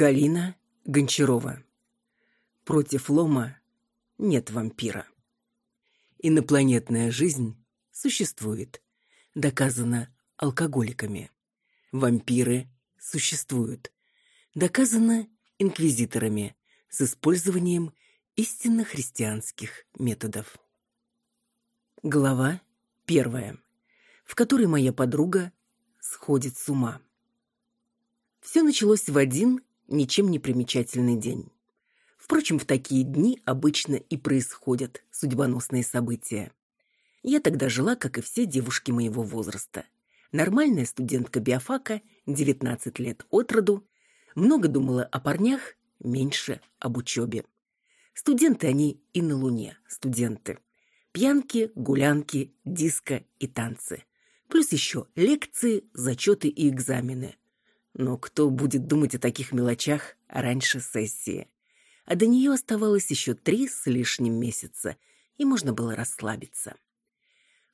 Галина Гончарова. Против лома нет вампира. Инопланетная жизнь существует. Доказано алкоголиками. Вампиры существуют. Доказано инквизиторами с использованием истинно христианских методов. Глава первая, в которой моя подруга сходит с ума. Все началось в один ничем не примечательный день. Впрочем, в такие дни обычно и происходят судьбоносные события. Я тогда жила, как и все девушки моего возраста. Нормальная студентка биофака, 19 лет от роду, много думала о парнях, меньше об учебе. Студенты они и на Луне, студенты. Пьянки, гулянки, диско и танцы. Плюс еще лекции, зачеты и экзамены – но кто будет думать о таких мелочах раньше сессии? А до нее оставалось еще три с лишним месяца, и можно было расслабиться.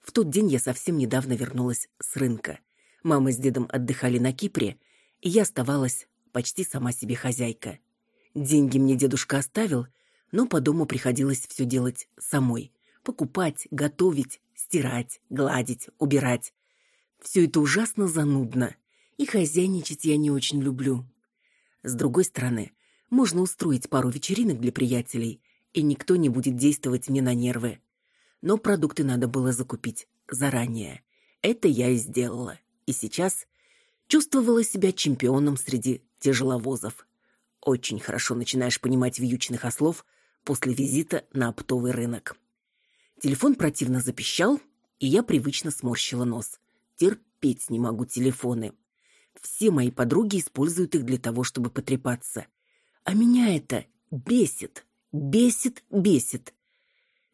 В тот день я совсем недавно вернулась с рынка. Мама с дедом отдыхали на Кипре, и я оставалась почти сама себе хозяйка. Деньги мне дедушка оставил, но по дому приходилось все делать самой. Покупать, готовить, стирать, гладить, убирать. Все это ужасно занудно и хозяйничать я не очень люблю. С другой стороны, можно устроить пару вечеринок для приятелей, и никто не будет действовать мне на нервы. Но продукты надо было закупить заранее. Это я и сделала. И сейчас чувствовала себя чемпионом среди тяжеловозов. Очень хорошо начинаешь понимать вьючных ослов после визита на оптовый рынок. Телефон противно запищал, и я привычно сморщила нос. Терпеть не могу телефоны. Все мои подруги используют их для того, чтобы потрепаться. А меня это бесит, бесит, бесит.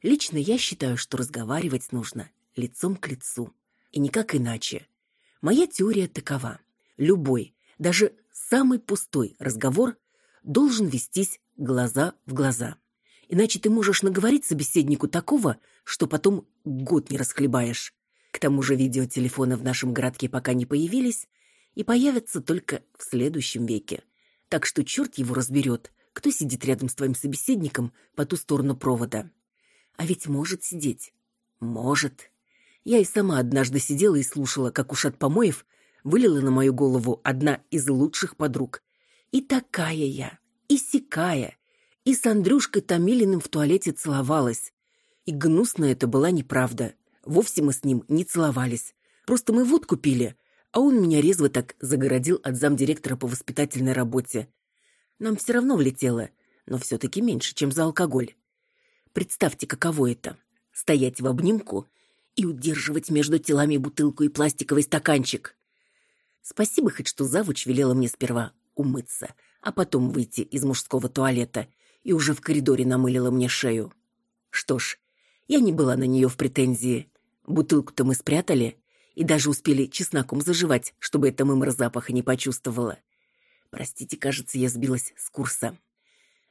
Лично я считаю, что разговаривать нужно лицом к лицу. И никак иначе. Моя теория такова. Любой, даже самый пустой разговор должен вестись глаза в глаза. Иначе ты можешь наговорить собеседнику такого, что потом год не расхлебаешь. К тому же видеотелефоны в нашем городке пока не появились, и появятся только в следующем веке. Так что черт его разберет, кто сидит рядом с твоим собеседником по ту сторону провода. А ведь может сидеть. Может. Я и сама однажды сидела и слушала, как уж от помоев вылила на мою голову одна из лучших подруг. И такая я, и сякая, и с Андрюшкой Томилиным в туалете целовалась. И гнусно это была неправда. Вовсе мы с ним не целовались. Просто мы водку пили, а он меня резво так загородил от замдиректора по воспитательной работе. Нам все равно влетело, но все-таки меньше, чем за алкоголь. Представьте, каково это — стоять в обнимку и удерживать между телами бутылку и пластиковый стаканчик. Спасибо хоть, что завуч велела мне сперва умыться, а потом выйти из мужского туалета и уже в коридоре намылила мне шею. Что ж, я не была на нее в претензии. Бутылку-то мы спрятали, и даже успели чесноком заживать, чтобы эта мымра запаха не почувствовала. Простите, кажется, я сбилась с курса.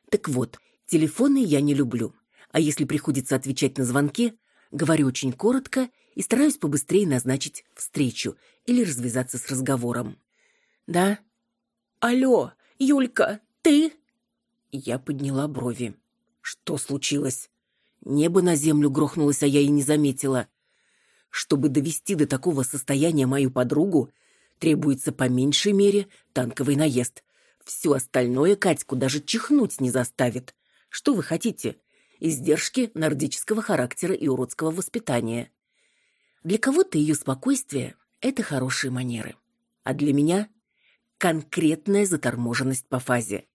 Так вот, телефоны я не люблю. А если приходится отвечать на звонки, говорю очень коротко и стараюсь побыстрее назначить встречу или развязаться с разговором. Да? Алло, Юлька, ты? Я подняла брови. Что случилось? Небо на землю грохнулось, а я и не заметила. Чтобы довести до такого состояния мою подругу, требуется по меньшей мере танковый наезд. Все остальное Катьку даже чихнуть не заставит. Что вы хотите? Издержки нордического характера и уродского воспитания. Для кого-то ее спокойствие – это хорошие манеры. А для меня – конкретная заторможенность по фазе.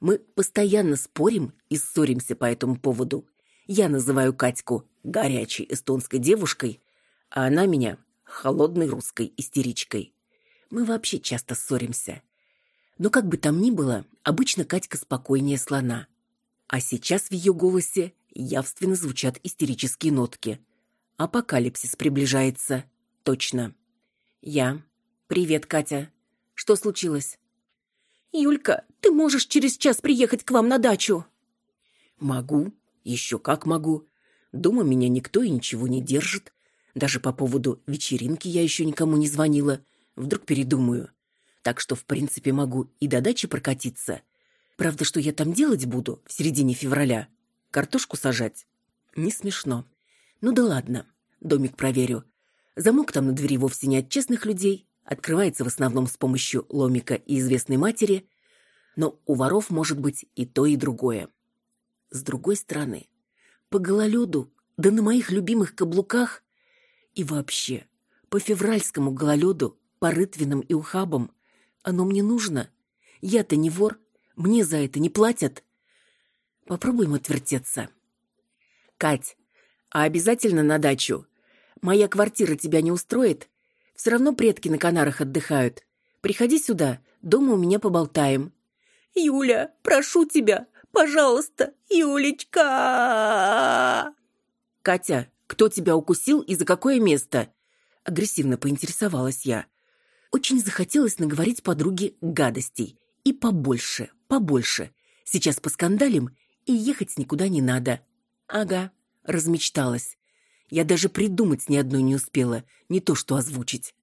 Мы постоянно спорим и ссоримся по этому поводу. Я называю Катьку горячей эстонской девушкой, а она меня холодной русской истеричкой. Мы вообще часто ссоримся. Но как бы там ни было, обычно Катька спокойнее слона. А сейчас в ее голосе явственно звучат истерические нотки. Апокалипсис приближается. Точно. Я. Привет, Катя. Что случилось? Юлька, ты можешь через час приехать к вам на дачу? Могу. Еще как могу. Дома меня никто и ничего не держит. Даже по поводу вечеринки я еще никому не звонила. Вдруг передумаю. так что, в принципе, могу и до дачи прокатиться. Правда, что я там делать буду в середине февраля? Картошку сажать? Не смешно. Ну да ладно, домик проверю. Замок там на двери вовсе не от честных людей, открывается в основном с помощью ломика и известной матери, но у воров может быть и то, и другое. С другой стороны, по гололеду, да на моих любимых каблуках и вообще, по февральскому гололеду, по рытвинам и ухабам, оно мне нужно. Я-то не вор, мне за это не платят. Попробуем отвертеться. Кать, а обязательно на дачу? Моя квартира тебя не устроит? Все равно предки на Канарах отдыхают. Приходи сюда, дома у меня поболтаем. Юля, прошу тебя, пожалуйста, Юлечка. Катя, кто тебя укусил и за какое место? Агрессивно поинтересовалась я. Очень захотелось наговорить подруге гадостей. И побольше, побольше. Сейчас поскандалим, и ехать никуда не надо. Ага, размечталась. Я даже придумать ни одной не успела, не то что озвучить.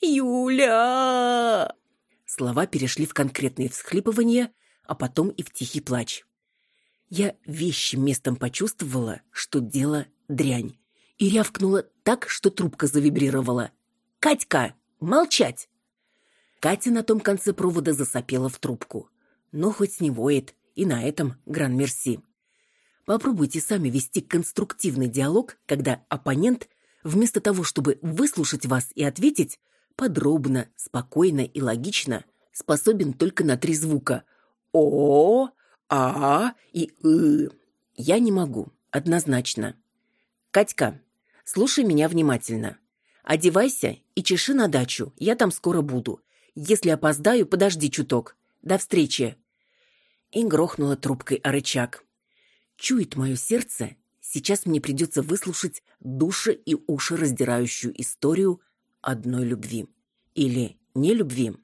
«Юля!» Слова перешли в конкретные всхлипывания, а потом и в тихий плач. Я вещим местом почувствовала, что дело дрянь, и рявкнула так, что трубка завибрировала. «Катька, молчать!» Катя на том конце провода засопела в трубку. Но хоть не воет, и на этом гран-мерси. Попробуйте сами вести конструктивный диалог, когда оппонент, вместо того, чтобы выслушать вас и ответить, подробно, спокойно и логично, способен только на три звука «о», «а» и «ы». Я не могу, однозначно. Катька, слушай меня внимательно. Одевайся и чеши на дачу, я там скоро буду. Если опоздаю, подожди чуток. До встречи. И грохнула трубкой о рычаг. Чует мое сердце, сейчас мне придется выслушать души и уши раздирающую историю одной любви. Или не любви.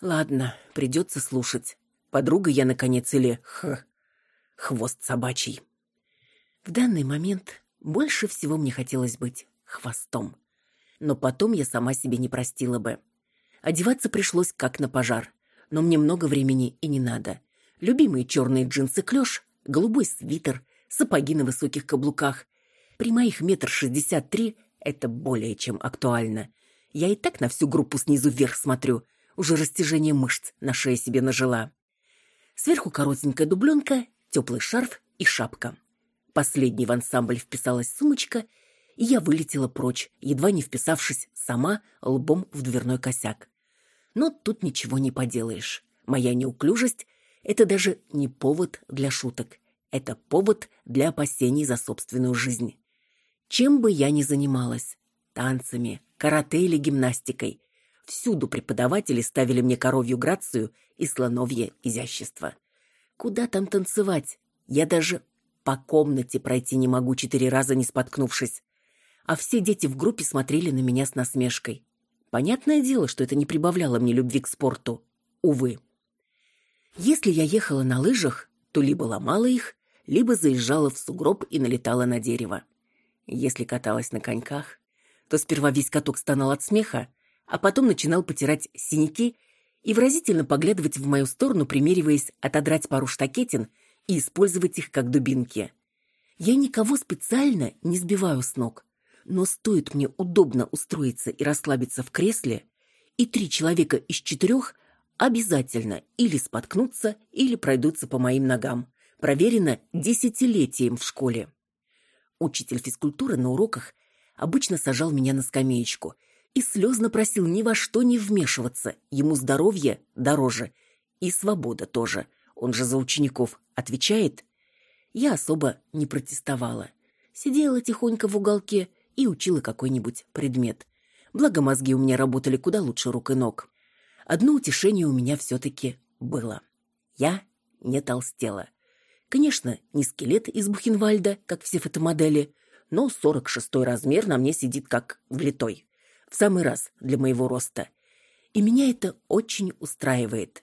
Ладно, придется слушать. Подруга я, наконец, или х... хвост собачий. В данный момент больше всего мне хотелось быть хвостом. Но потом я сама себе не простила бы. Одеваться пришлось как на пожар. Но мне много времени и не надо. Любимые черные джинсы клеш голубой свитер, сапоги на высоких каблуках. При моих метр шестьдесят три это более чем актуально. Я и так на всю группу снизу вверх смотрю, уже растяжение мышц на шее себе нажила. Сверху коротенькая дубленка, теплый шарф и шапка. Последней в ансамбль вписалась сумочка, и я вылетела прочь, едва не вписавшись сама лбом в дверной косяк. Но тут ничего не поделаешь. Моя неуклюжесть это даже не повод для шуток. Это повод для опасений за собственную жизнь. Чем бы я ни занималась, танцами, карате или гимнастикой, всюду преподаватели ставили мне коровью грацию и слоновье изящество. Куда там танцевать? Я даже по комнате пройти не могу четыре раза не споткнувшись. А все дети в группе смотрели на меня с насмешкой. Понятное дело, что это не прибавляло мне любви к спорту. Увы. Если я ехала на лыжах, то либо ломала их, либо заезжала в сугроб и налетала на дерево. Если каталась на коньках, то сперва весь каток стонал от смеха, а потом начинал потирать синяки и выразительно поглядывать в мою сторону, примериваясь отодрать пару штакетин и использовать их как дубинки. Я никого специально не сбиваю с ног, но стоит мне удобно устроиться и расслабиться в кресле, и три человека из четырех обязательно или споткнутся, или пройдутся по моим ногам. Проверено десятилетием в школе. Учитель физкультуры на уроках обычно сажал меня на скамеечку и слезно просил ни во что не вмешиваться. Ему здоровье дороже. И свобода тоже. Он же за учеников отвечает. Я особо не протестовала. Сидела тихонько в уголке и учила какой-нибудь предмет. Благо мозги у меня работали куда лучше рук и ног. Одно утешение у меня все-таки было. Я не толстела. Конечно, не скелет из Бухенвальда, как все фотомодели, но 46-й размер на мне сидит как влитой. В самый раз для моего роста. И меня это очень устраивает.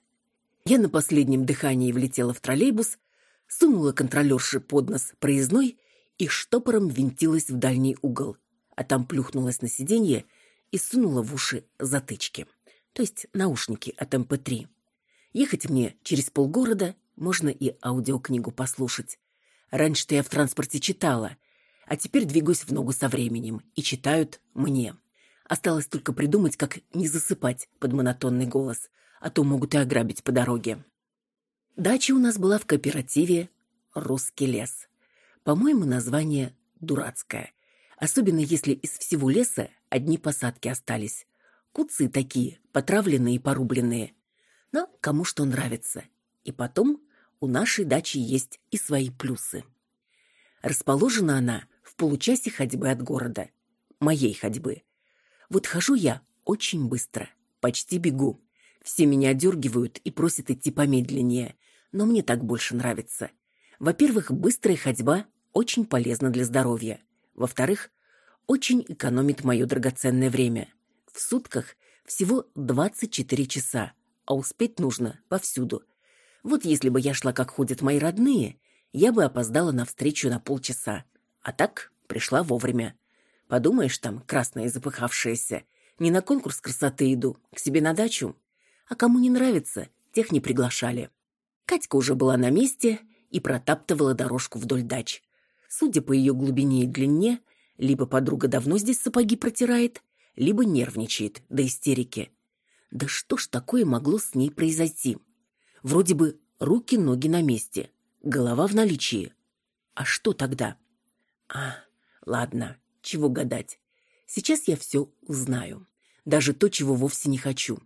Я на последнем дыхании влетела в троллейбус, сунула контролерши под нос проездной и штопором ввинтилась в дальний угол, а там плюхнулась на сиденье и сунула в уши затычки. то есть наушники от МП3. Эм Ехать мне через полгорода, можно и аудиокнигу послушать. Раньше-то я в транспорте читала, а теперь двигаюсь в ногу со временем, и читают мне. Осталось только придумать, как не засыпать под монотонный голос, а то могут и ограбить по дороге. Дача у нас была в кооперативе «Русский лес». По-моему, название дурацкое. Особенно если из всего леса одни посадки остались. Куцы такие, потравленные и порубленные. Но кому что нравится. И потом у нашей дачи есть и свои плюсы. Расположена она в получасе ходьбы от города. Моей ходьбы. Вот хожу я очень быстро, почти бегу. Все меня дергивают и просят идти помедленнее, но мне так больше нравится. Во-первых, быстрая ходьба очень полезна для здоровья. Во-вторых, очень экономит мое драгоценное время. В сутках всего 24 часа, а успеть нужно повсюду. Вот если бы я шла, как ходят мои родные, я бы опоздала на встречу на полчаса. А так пришла вовремя. Подумаешь там, красная запыхавшаяся, не на конкурс красоты иду, к себе на дачу. А кому не нравится, тех не приглашали. Катька уже была на месте и протаптывала дорожку вдоль дач. Судя по ее глубине и длине, либо подруга давно здесь сапоги протирает, либо нервничает до истерики. Да что ж такое могло с ней произойти? Вроде бы руки-ноги на месте, голова в наличии. А что тогда? А, ладно, чего гадать. Сейчас я все узнаю. Даже то, чего вовсе не хочу.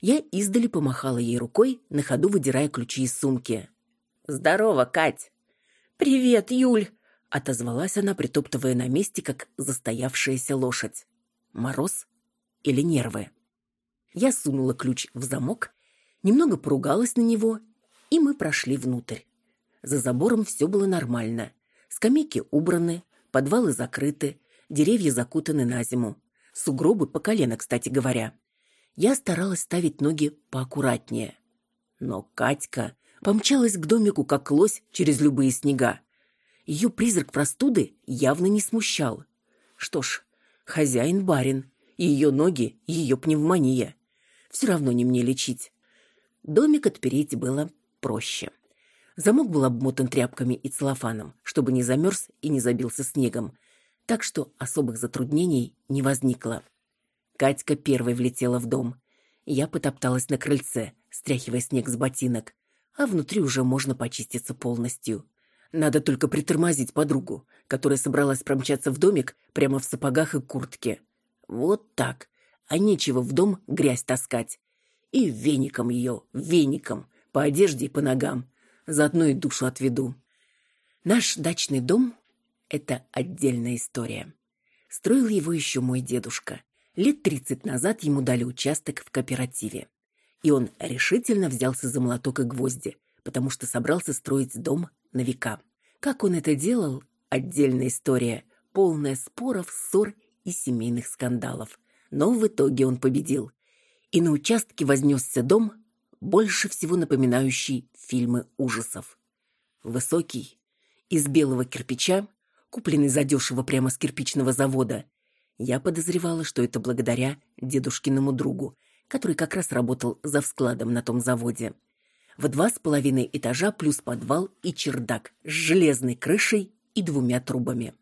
Я издали помахала ей рукой, на ходу выдирая ключи из сумки. «Здорово, Кать!» «Привет, Юль!» — отозвалась она, притоптывая на месте, как застоявшаяся лошадь. Мороз или нервы? Я сунула ключ в замок, немного поругалась на него, и мы прошли внутрь. За забором все было нормально. Скамейки убраны, подвалы закрыты, деревья закутаны на зиму. Сугробы по колено, кстати говоря я старалась ставить ноги поаккуратнее. Но Катька помчалась к домику, как лось, через любые снега. Ее призрак простуды явно не смущал. Что ж, хозяин барин, и ее ноги, ее пневмония. Все равно не мне лечить. Домик отпереть было проще. Замок был обмотан тряпками и целлофаном, чтобы не замерз и не забился снегом, так что особых затруднений не возникло. Катька первой влетела в дом. Я потопталась на крыльце, стряхивая снег с ботинок, а внутри уже можно почиститься полностью. Надо только притормозить подругу, которая собралась промчаться в домик прямо в сапогах и куртке. Вот так. А нечего в дом грязь таскать. И веником ее, веником, по одежде и по ногам. Заодно и душу отведу. Наш дачный дом — это отдельная история. Строил его еще мой дедушка. Лет тридцать назад ему дали участок в кооперативе. И он решительно взялся за молоток и гвозди, потому что собрался строить дом на века. Как он это делал – отдельная история, полная споров, ссор и семейных скандалов. Но в итоге он победил. И на участке вознесся дом, больше всего напоминающий фильмы ужасов. Высокий, из белого кирпича, купленный задешево прямо с кирпичного завода – я подозревала, что это благодаря дедушкиному другу, который как раз работал за вскладом на том заводе. В два с половиной этажа плюс подвал и чердак с железной крышей и двумя трубами.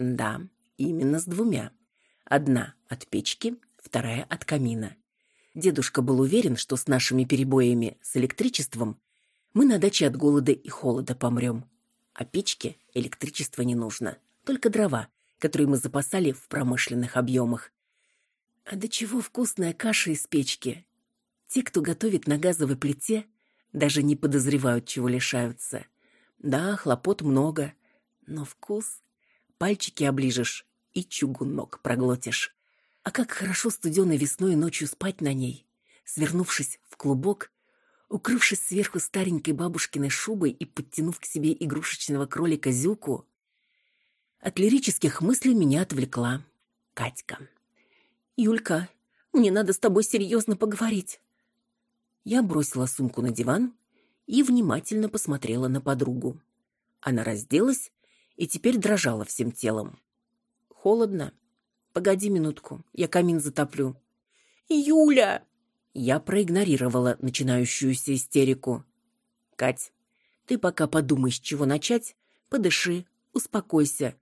Да, именно с двумя. Одна от печки, вторая от камина. Дедушка был уверен, что с нашими перебоями с электричеством мы на даче от голода и холода помрем. А печке электричество не нужно, только дрова, которые мы запасали в промышленных объемах. А до чего вкусная каша из печки. Те, кто готовит на газовой плите, даже не подозревают, чего лишаются. Да, хлопот много, но вкус. Пальчики оближешь и чугунок проглотишь. А как хорошо студеной весной ночью спать на ней, свернувшись в клубок, укрывшись сверху старенькой бабушкиной шубой и подтянув к себе игрушечного кролика Зюку, от лирических мыслей меня отвлекла Катька. «Юлька, мне надо с тобой серьезно поговорить». Я бросила сумку на диван и внимательно посмотрела на подругу. Она разделась и теперь дрожала всем телом. «Холодно. Погоди минутку, я камин затоплю». «Юля!» Я проигнорировала начинающуюся истерику. «Кать, ты пока подумай, с чего начать, подыши, успокойся.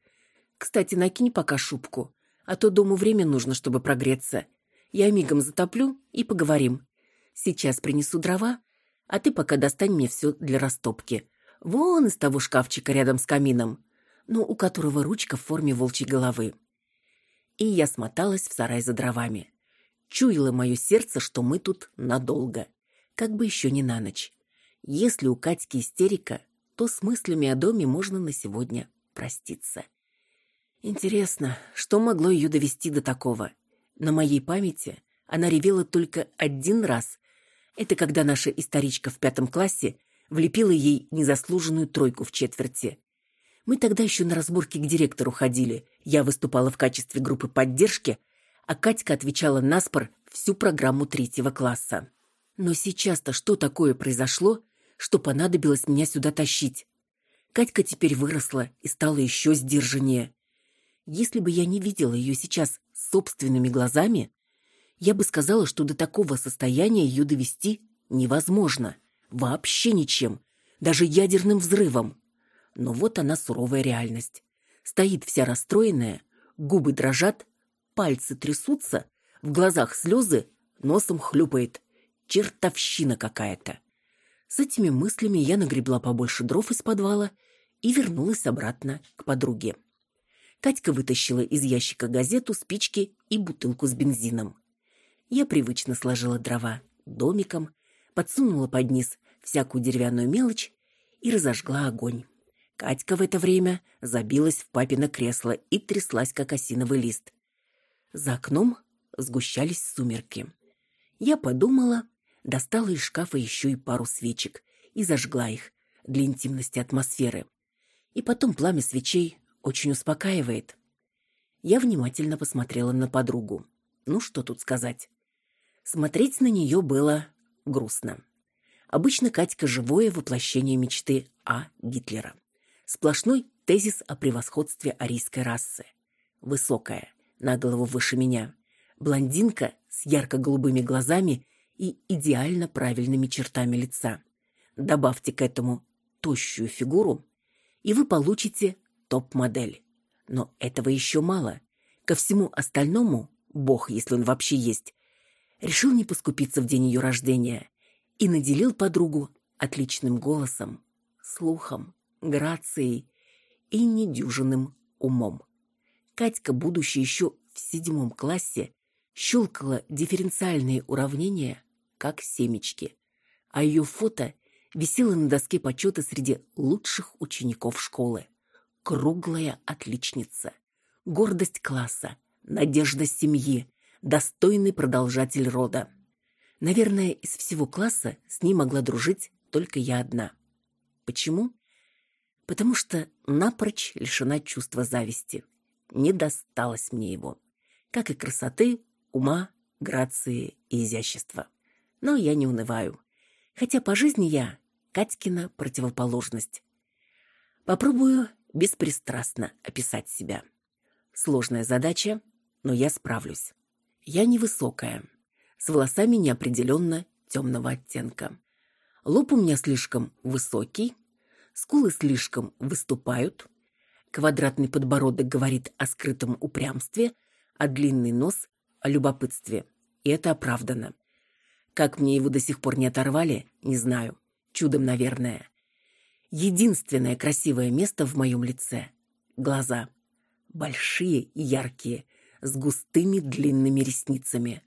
Кстати, накинь пока шубку, а то дому время нужно, чтобы прогреться. Я мигом затоплю и поговорим. Сейчас принесу дрова, а ты пока достань мне все для растопки. Вон из того шкафчика рядом с камином, но у которого ручка в форме волчьей головы. И я смоталась в сарай за дровами. Чуяло мое сердце, что мы тут надолго. Как бы еще не на ночь. Если у Катьки истерика, то с мыслями о доме можно на сегодня проститься. Интересно, что могло ее довести до такого? На моей памяти она ревела только один раз. Это когда наша историчка в пятом классе влепила ей незаслуженную тройку в четверти. Мы тогда еще на разборке к директору ходили. Я выступала в качестве группы поддержки, а Катька отвечала на спор всю программу третьего класса. Но сейчас-то что такое произошло, что понадобилось меня сюда тащить? Катька теперь выросла и стала еще сдержаннее. Если бы я не видела ее сейчас собственными глазами, я бы сказала, что до такого состояния ее довести невозможно. Вообще ничем. Даже ядерным взрывом. Но вот она суровая реальность. Стоит вся расстроенная, губы дрожат, пальцы трясутся, в глазах слезы, носом хлюпает. Чертовщина какая-то. С этими мыслями я нагребла побольше дров из подвала и вернулась обратно к подруге. Катька вытащила из ящика газету, спички и бутылку с бензином. Я привычно сложила дрова домиком, подсунула под низ всякую деревянную мелочь и разожгла огонь. Катька в это время забилась в папино кресло и тряслась, как осиновый лист. За окном сгущались сумерки. Я подумала, достала из шкафа еще и пару свечек и зажгла их для интимности атмосферы. И потом пламя свечей очень успокаивает. Я внимательно посмотрела на подругу. Ну, что тут сказать. Смотреть на нее было грустно. Обычно Катька живое воплощение мечты А. Гитлера. Сплошной тезис о превосходстве арийской расы. Высокая, на голову выше меня. Блондинка с ярко-голубыми глазами и идеально правильными чертами лица. Добавьте к этому тощую фигуру, и вы получите топ-модель. Но этого еще мало. Ко всему остальному, бог, если он вообще есть, решил не поскупиться в день ее рождения и наделил подругу отличным голосом, слухом, грацией и недюжинным умом. Катька, будучи еще в седьмом классе, щелкала дифференциальные уравнения, как семечки, а ее фото висело на доске почета среди лучших учеников школы. Круглая отличница, гордость класса, надежда семьи, достойный продолжатель рода. Наверное, из всего класса с ней могла дружить только я одна. Почему? потому что напрочь лишена чувства зависти. Не досталось мне его, как и красоты, ума, грации и изящества. Но я не унываю, хотя по жизни я Катькина противоположность. Попробую беспристрастно описать себя. Сложная задача, но я справлюсь. Я невысокая, с волосами неопределенно темного оттенка. Лоб у меня слишком высокий, скулы слишком выступают, квадратный подбородок говорит о скрытом упрямстве, а длинный нос — о любопытстве. И это оправдано. Как мне его до сих пор не оторвали, не знаю. Чудом, наверное. Единственное красивое место в моем лице — глаза. Большие и яркие, с густыми длинными ресницами.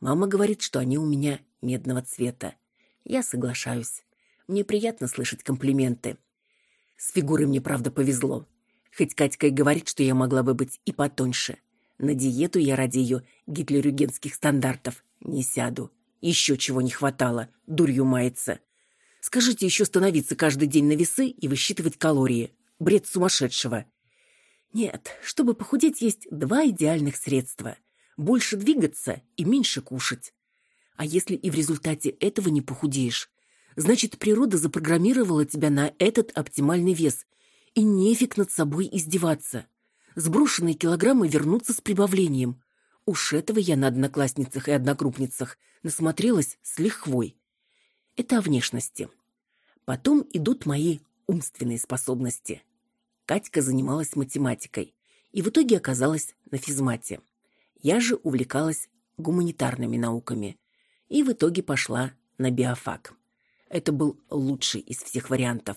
Мама говорит, что они у меня медного цвета. Я соглашаюсь. Мне приятно слышать комплименты. С фигурой мне, правда, повезло. Хоть Катька и говорит, что я могла бы быть и потоньше. На диету я ради ее гитлерюгенских стандартов не сяду. Еще чего не хватало, дурью мается. Скажите еще становиться каждый день на весы и высчитывать калории. Бред сумасшедшего. Нет, чтобы похудеть, есть два идеальных средства. Больше двигаться и меньше кушать. А если и в результате этого не похудеешь, Значит, природа запрограммировала тебя на этот оптимальный вес. И нефиг над собой издеваться. Сброшенные килограммы вернутся с прибавлением. Уж этого я на одноклассницах и одногруппницах насмотрелась с лихвой. Это о внешности. Потом идут мои умственные способности. Катька занималась математикой и в итоге оказалась на физмате. Я же увлекалась гуманитарными науками и в итоге пошла на биофак. Это был лучший из всех вариантов.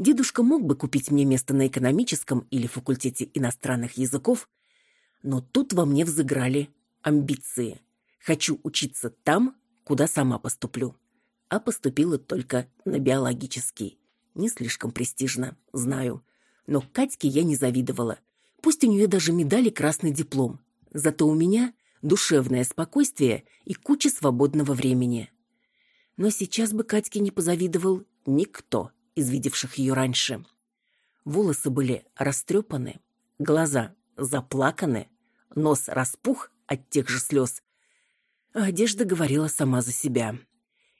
Дедушка мог бы купить мне место на экономическом или факультете иностранных языков, но тут во мне взыграли амбиции. Хочу учиться там, куда сама поступлю. А поступила только на биологический. Не слишком престижно, знаю. Но Катьке я не завидовала. Пусть у нее даже медали красный диплом. Зато у меня душевное спокойствие и куча свободного времени. Но сейчас бы Катьке не позавидовал никто из видевших ее раньше. Волосы были растрепаны, глаза заплаканы, нос распух от тех же слез. А одежда говорила сама за себя.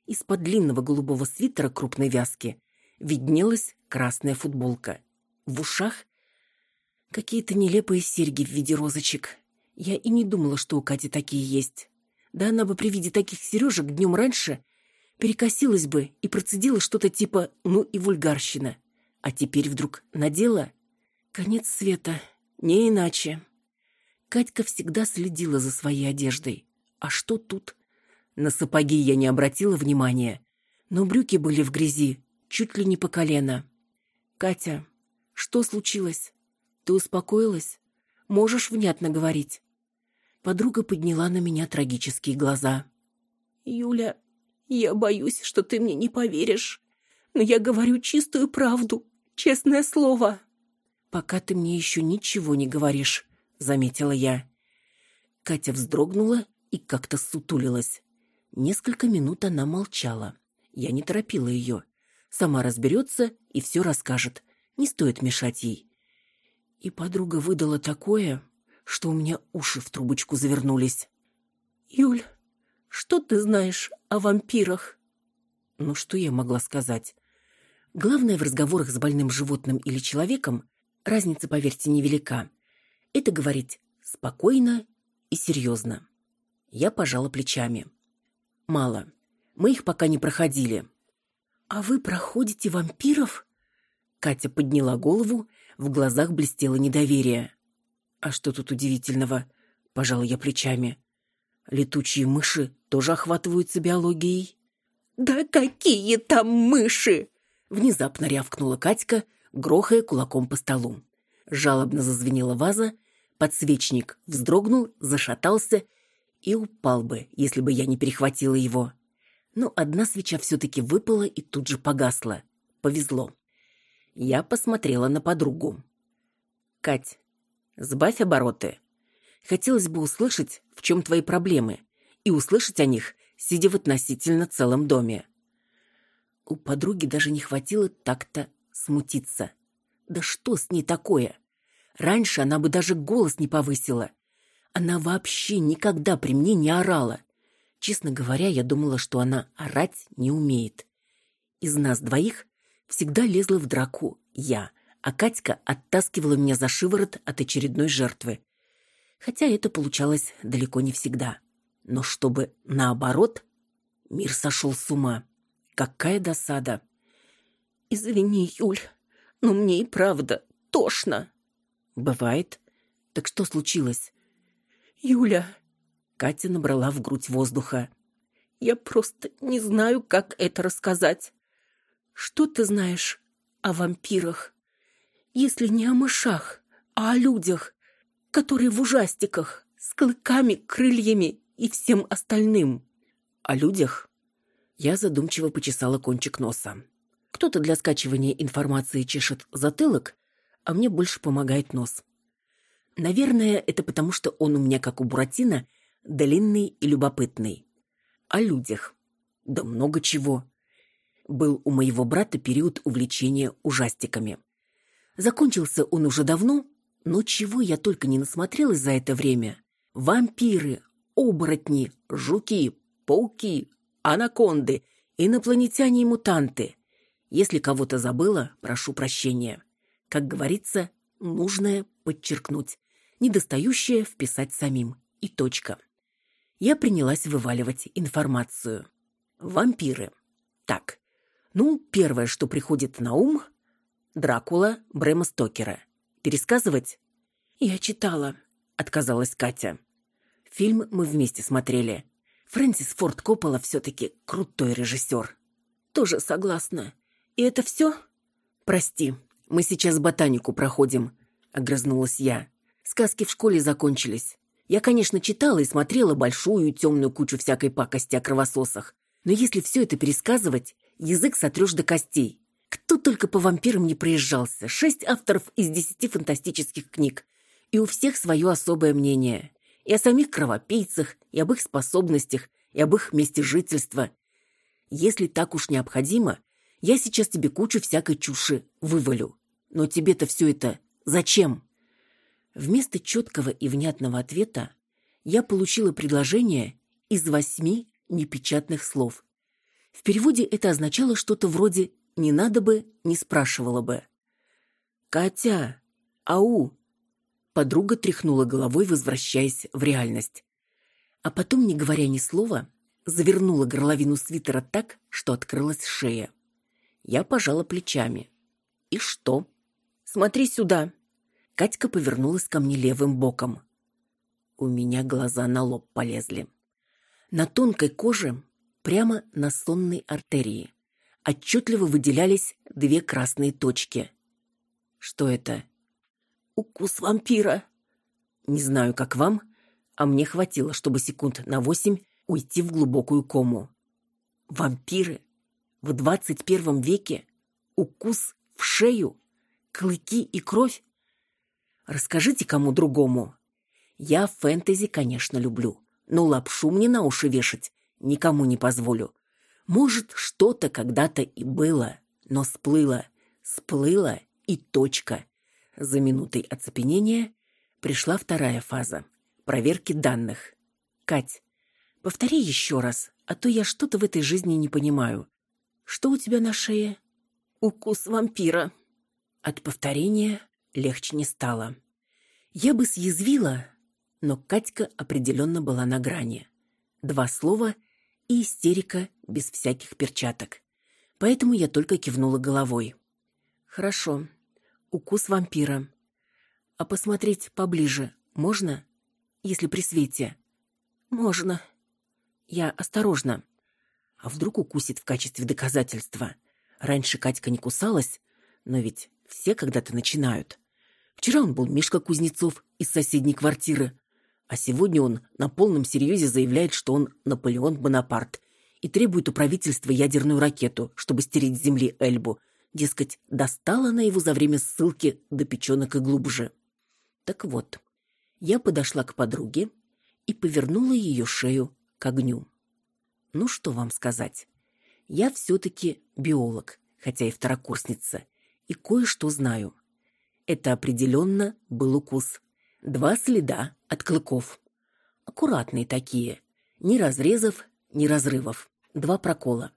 Из-под длинного голубого свитера крупной вязки виднелась красная футболка. В ушах какие-то нелепые серьги в виде розочек. Я и не думала, что у Кати такие есть. Да она бы при виде таких сережек днем раньше перекосилась бы и процедила что-то типа «ну и вульгарщина». А теперь вдруг надела? Конец света, не иначе. Катька всегда следила за своей одеждой. А что тут? На сапоги я не обратила внимания, но брюки были в грязи, чуть ли не по колено. «Катя, что случилось? Ты успокоилась? Можешь внятно говорить?» Подруга подняла на меня трагические глаза. «Юля, я боюсь, что ты мне не поверишь. Но я говорю чистую правду, честное слово». «Пока ты мне еще ничего не говоришь», заметила я. Катя вздрогнула и как-то сутулилась. Несколько минут она молчала. Я не торопила ее. Сама разберется и все расскажет. Не стоит мешать ей. И подруга выдала такое, что у меня уши в трубочку завернулись. «Юль, что ты знаешь о вампирах?» Ну, что я могла сказать? Главное в разговорах с больным животным или человеком, разница, поверьте, невелика, это говорить спокойно и серьезно. Я пожала плечами. Мало. Мы их пока не проходили. А вы проходите вампиров? Катя подняла голову, в глазах блестело недоверие. А что тут удивительного? Пожала я плечами. Летучие мыши тоже охватываются биологией. Да какие там мыши? Внезапно рявкнула Катька, грохая кулаком по столу. Жалобно зазвенела ваза, подсвечник вздрогнул, зашатался и упал бы, если бы я не перехватила его. Но одна свеча все-таки выпала и тут же погасла. Повезло. Я посмотрела на подругу. «Кать, сбавь обороты. Хотелось бы услышать, в чем твои проблемы, и услышать о них, сидя в относительно целом доме». У подруги даже не хватило так-то смутиться. Да что с ней такое? Раньше она бы даже голос не повысила. Она вообще никогда при мне не орала. Честно говоря, я думала, что она орать не умеет. Из нас двоих всегда лезла в драку я, а Катька оттаскивала меня за шиворот от очередной жертвы. Хотя это получалось далеко не всегда. Но чтобы наоборот, мир сошел с ума. Какая досада. «Извини, Юль», но мне и правда тошно. Бывает. Так что случилось? Юля. Катя набрала в грудь воздуха. Я просто не знаю, как это рассказать. Что ты знаешь о вампирах? Если не о мышах, а о людях, которые в ужастиках, с клыками, крыльями и всем остальным. О людях? Я задумчиво почесала кончик носа. Кто-то для скачивания информации чешет затылок, а мне больше помогает нос. Наверное, это потому, что он у меня, как у Буратино, длинный и любопытный. О людях. Да много чего. Был у моего брата период увлечения ужастиками. Закончился он уже давно, но чего я только не насмотрелась за это время. Вампиры, оборотни, жуки, пауки, анаконды, инопланетяне и мутанты. Если кого-то забыла, прошу прощения. Как говорится, нужное подчеркнуть, недостающее вписать самим. и точка. Я принялась вываливать информацию. Вампиры. Так, ну, первое, что приходит на ум – Дракула Брэма Стокера. Пересказывать? Я читала, отказалась Катя. Фильм мы вместе смотрели. Фрэнсис Форд Коппола все-таки крутой режиссер. Тоже согласна. И это все? Прости, мы сейчас ботанику проходим, огрызнулась я. Сказки в школе закончились. Я, конечно, читала и смотрела большую темную кучу всякой пакости о кровососах. Но если все это пересказывать, язык сотрешь до костей. Кто только по вампирам не проезжался. Шесть авторов из десяти фантастических книг. И у всех свое особое мнение. И о самих кровопийцах, и об их способностях, и об их месте жительства. Если так уж необходимо, я сейчас тебе кучу всякой чуши вывалю. Но тебе-то все это зачем? Вместо четкого и внятного ответа я получила предложение из восьми непечатных слов. В переводе это означало что-то вроде «не надо бы, не спрашивала бы». «Катя! Ау!» Подруга тряхнула головой, возвращаясь в реальность. А потом, не говоря ни слова, завернула горловину свитера так, что открылась шея. Я пожала плечами. «И что?» «Смотри сюда!» Катька повернулась ко мне левым боком. У меня глаза на лоб полезли. На тонкой коже, прямо на сонной артерии, отчетливо выделялись две красные точки. Что это? Укус вампира. Не знаю, как вам, а мне хватило, чтобы секунд на восемь уйти в глубокую кому. Вампиры? В двадцать первом веке? Укус в шею? Клыки и кровь? Расскажите кому другому. Я фэнтези, конечно, люблю но лапшу мне на уши вешать никому не позволю. Может, что-то когда-то и было, но сплыло, сплыло и точка. За минутой оцепенения пришла вторая фаза – проверки данных. Кать, повтори еще раз, а то я что-то в этой жизни не понимаю. Что у тебя на шее? Укус вампира. От повторения легче не стало. Я бы съязвила, но Катька определенно была на грани. Два слова и истерика без всяких перчаток. Поэтому я только кивнула головой. Хорошо. Укус вампира. А посмотреть поближе можно? Если при свете. Можно. Я осторожно. А вдруг укусит в качестве доказательства? Раньше Катька не кусалась, но ведь все когда-то начинают. Вчера он был Мишка Кузнецов из соседней квартиры, а сегодня он на полном серьезе заявляет, что он Наполеон Бонапарт и требует у правительства ядерную ракету, чтобы стереть с земли Эльбу. Дескать, достала она его за время ссылки до печенок и глубже. Так вот, я подошла к подруге и повернула ее шею к огню. Ну что вам сказать? Я все-таки биолог, хотя и второкурсница, и кое-что знаю. Это определенно был укус Два следа от клыков. Аккуратные такие. Ни разрезов, ни разрывов. Два прокола.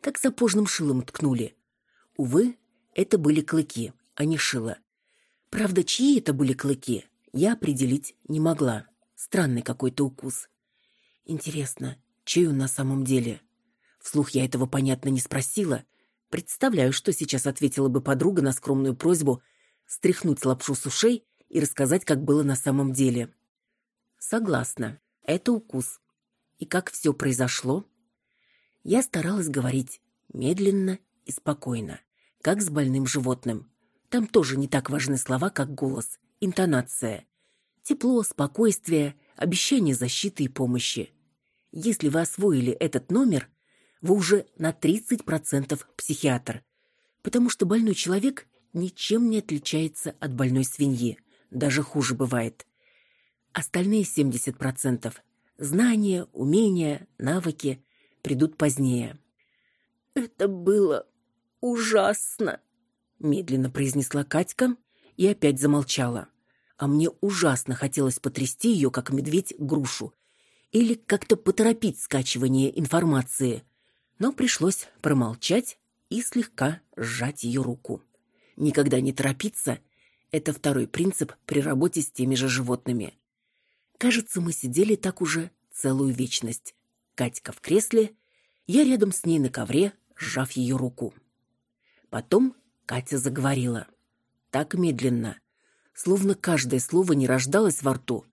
Как сапожным шилом ткнули. Увы, это были клыки, а не шило. Правда, чьи это были клыки, я определить не могла. Странный какой-то укус. Интересно, чей он на самом деле? Вслух я этого, понятно, не спросила. Представляю, что сейчас ответила бы подруга на скромную просьбу стряхнуть лапшу с ушей и рассказать, как было на самом деле. Согласна, это укус. И как все произошло? Я старалась говорить медленно и спокойно, как с больным животным. Там тоже не так важны слова, как голос, интонация. Тепло, спокойствие, обещание защиты и помощи. Если вы освоили этот номер, вы уже на 30% психиатр, потому что больной человек ничем не отличается от больной свиньи даже хуже бывает. Остальные 70% знания, умения, навыки придут позднее. Это было ужасно, медленно произнесла Катька и опять замолчала. А мне ужасно хотелось потрясти ее, как медведь, грушу, или как-то поторопить скачивание информации. Но пришлось промолчать и слегка сжать ее руку. Никогда не торопиться это второй принцип при работе с теми же животными. Кажется, мы сидели так уже целую вечность. Катька в кресле, я рядом с ней на ковре, сжав ее руку. Потом Катя заговорила. Так медленно, словно каждое слово не рождалось во рту,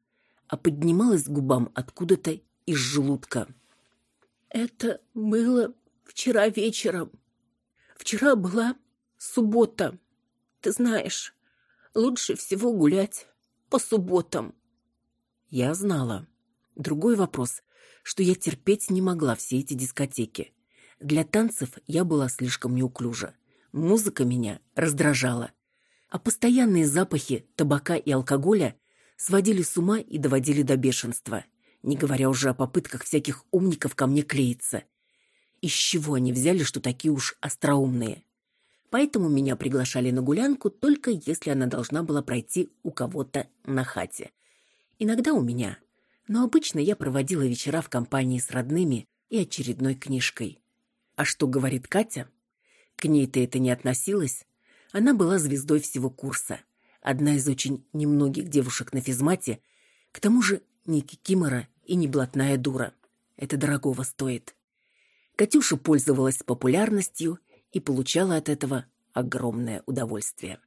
а поднималось к губам откуда-то из желудка. «Это было вчера вечером. Вчера была суббота. Ты знаешь, лучше всего гулять по субботам». Я знала. Другой вопрос, что я терпеть не могла все эти дискотеки. Для танцев я была слишком неуклюжа. Музыка меня раздражала. А постоянные запахи табака и алкоголя сводили с ума и доводили до бешенства, не говоря уже о попытках всяких умников ко мне клеиться. Из чего они взяли, что такие уж остроумные? Поэтому меня приглашали на гулянку только если она должна была пройти у кого-то на хате – Иногда у меня, но обычно я проводила вечера в компании с родными и очередной книжкой. А что говорит Катя? К ней-то это не относилось. Она была звездой всего курса. Одна из очень немногих девушек на физмате, к тому же не кикимора и не блатная дура. Это дорогого стоит. Катюша пользовалась популярностью и получала от этого огромное удовольствие.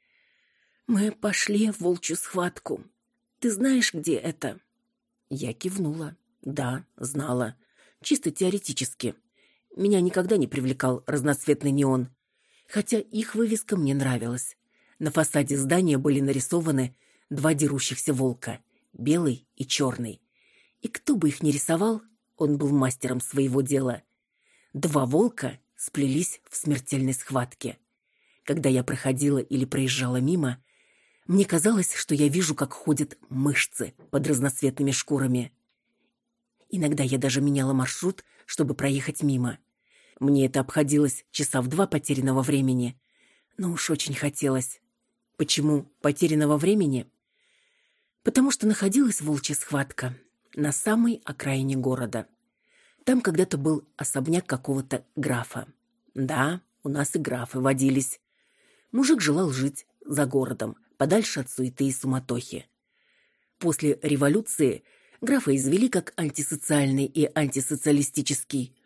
Мы пошли в волчью схватку. Ты знаешь, где это?» Я кивнула. «Да, знала. Чисто теоретически. Меня никогда не привлекал разноцветный неон. Хотя их вывеска мне нравилась. На фасаде здания были нарисованы два дерущихся волка. Белый и черный. И кто бы их ни рисовал, он был мастером своего дела. Два волка сплелись в смертельной схватке. Когда я проходила или проезжала мимо, мне казалось, что я вижу, как ходят мышцы под разноцветными шкурами. Иногда я даже меняла маршрут, чтобы проехать мимо. Мне это обходилось часа в два потерянного времени. Но уж очень хотелось. Почему потерянного времени? Потому что находилась волчья схватка на самой окраине города. Там когда-то был особняк какого-то графа. Да, у нас и графы водились. Мужик желал жить за городом, подальше от суеты и суматохи. После революции графа извели как антисоциальный и антисоциалистический.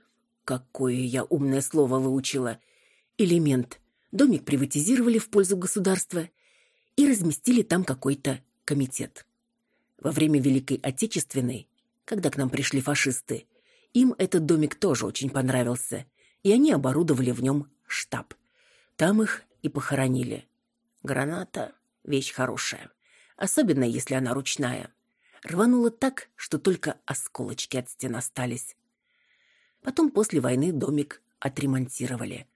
Какое я умное слово выучила. Элемент. Домик приватизировали в пользу государства и разместили там какой-то комитет. Во время Великой Отечественной, когда к нам пришли фашисты, им этот домик тоже очень понравился, и они оборудовали в нем штаб. Там их и похоронили. Граната Вещь хорошая. Особенно, если она ручная. Рванула так, что только осколочки от стен остались. Потом после войны домик отремонтировали.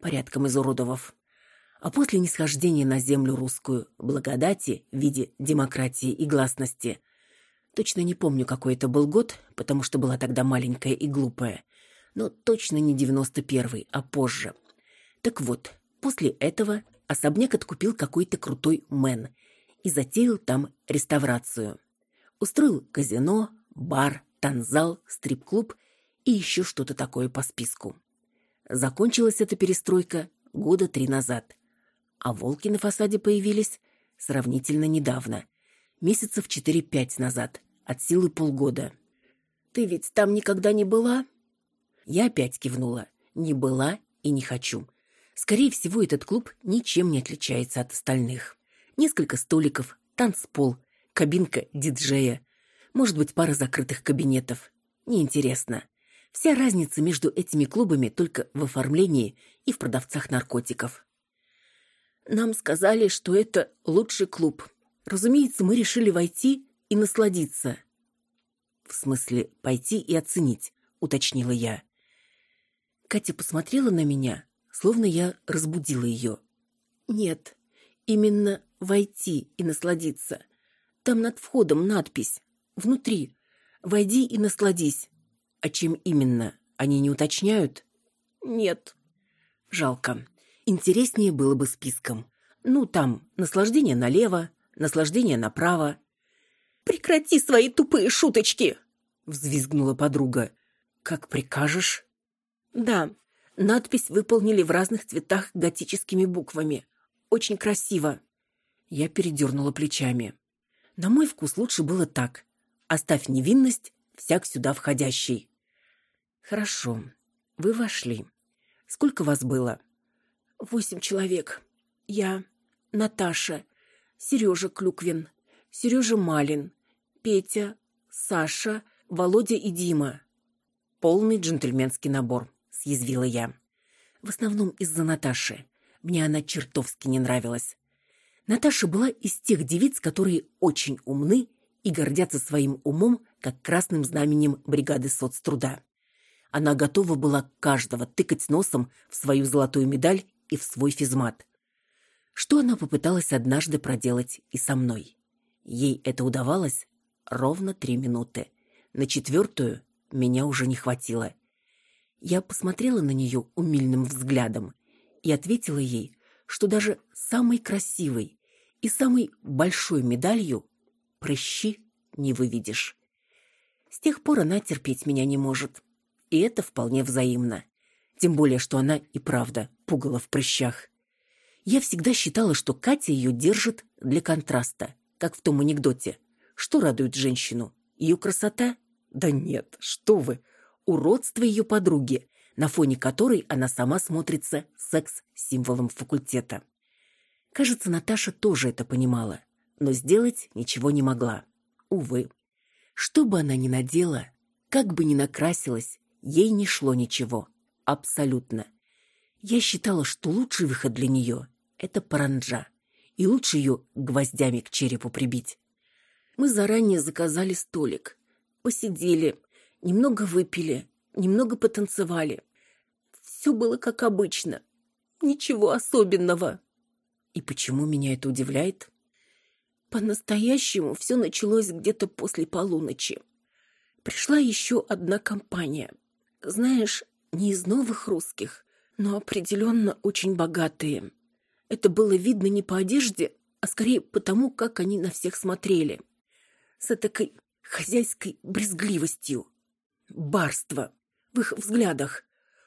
Порядком изуродовав. А после нисхождения на землю русскую благодати в виде демократии и гласности Точно не помню, какой это был год, потому что была тогда маленькая и глупая. Но точно не девяносто первый, а позже. Так вот, после этого особняк откупил какой-то крутой мэн и затеял там реставрацию. Устроил казино, бар, танзал, стрип-клуб и еще что-то такое по списку. Закончилась эта перестройка года три назад, а волки на фасаде появились сравнительно недавно, месяцев четыре-пять назад, от силы полгода. «Ты ведь там никогда не была?» Я опять кивнула. «Не была и не хочу. Скорее всего, этот клуб ничем не отличается от остальных. Несколько столиков, танцпол, кабинка диджея, может быть, пара закрытых кабинетов. Неинтересно. Вся разница между этими клубами только в оформлении и в продавцах наркотиков. Нам сказали, что это лучший клуб. Разумеется, мы решили войти и насладиться. В смысле, пойти и оценить, уточнила я. Катя посмотрела на меня, словно я разбудила ее. Нет, именно войти и насладиться. Там над входом надпись. Внутри. Войди и насладись. А чем именно? Они не уточняют? Нет. Жалко. Интереснее было бы списком. Ну, там наслаждение налево, наслаждение направо. Прекрати свои тупые шуточки, взвизгнула подруга. Как прикажешь? Да, Надпись выполнили в разных цветах готическими буквами. Очень красиво. Я передернула плечами. На мой вкус лучше было так. Оставь невинность, всяк сюда входящий. Хорошо. Вы вошли. Сколько вас было? Восемь человек. Я, Наташа, Сережа Клюквин, Сережа Малин, Петя, Саша, Володя и Дима. Полный джентльменский набор, съязвила я. В основном из-за Наташи. Мне она чертовски не нравилась. Наташа была из тех девиц, которые очень умны и гордятся своим умом, как красным знаменем бригады соцтруда. Она готова была каждого тыкать носом в свою золотую медаль и в свой физмат. Что она попыталась однажды проделать и со мной. Ей это удавалось ровно три минуты. На четвертую меня уже не хватило. Я посмотрела на нее умильным взглядом и ответила ей, что даже самой красивой и самой большой медалью прыщи не выведешь. С тех пор она терпеть меня не может. И это вполне взаимно. Тем более, что она и правда пугала в прыщах. Я всегда считала, что Катя ее держит для контраста, как в том анекдоте. Что радует женщину? Ее красота? Да нет, что вы. Уродство ее подруги, на фоне которой она сама смотрится секс-символом факультета. Кажется, Наташа тоже это понимала, но сделать ничего не могла. Увы. Что бы она ни надела, как бы ни накрасилась, ей не шло ничего. Абсолютно. Я считала, что лучший выход для нее — это паранджа, и лучше ее гвоздями к черепу прибить. Мы заранее заказали столик, посидели, немного выпили, немного потанцевали. Все было как обычно. Ничего особенного. И почему меня это удивляет? По-настоящему все началось где-то после полуночи. Пришла еще одна компания. Знаешь, не из новых русских, но определенно очень богатые. Это было видно не по одежде, а скорее потому, как они на всех смотрели. С такой хозяйской брезгливостью. Барство в их взглядах,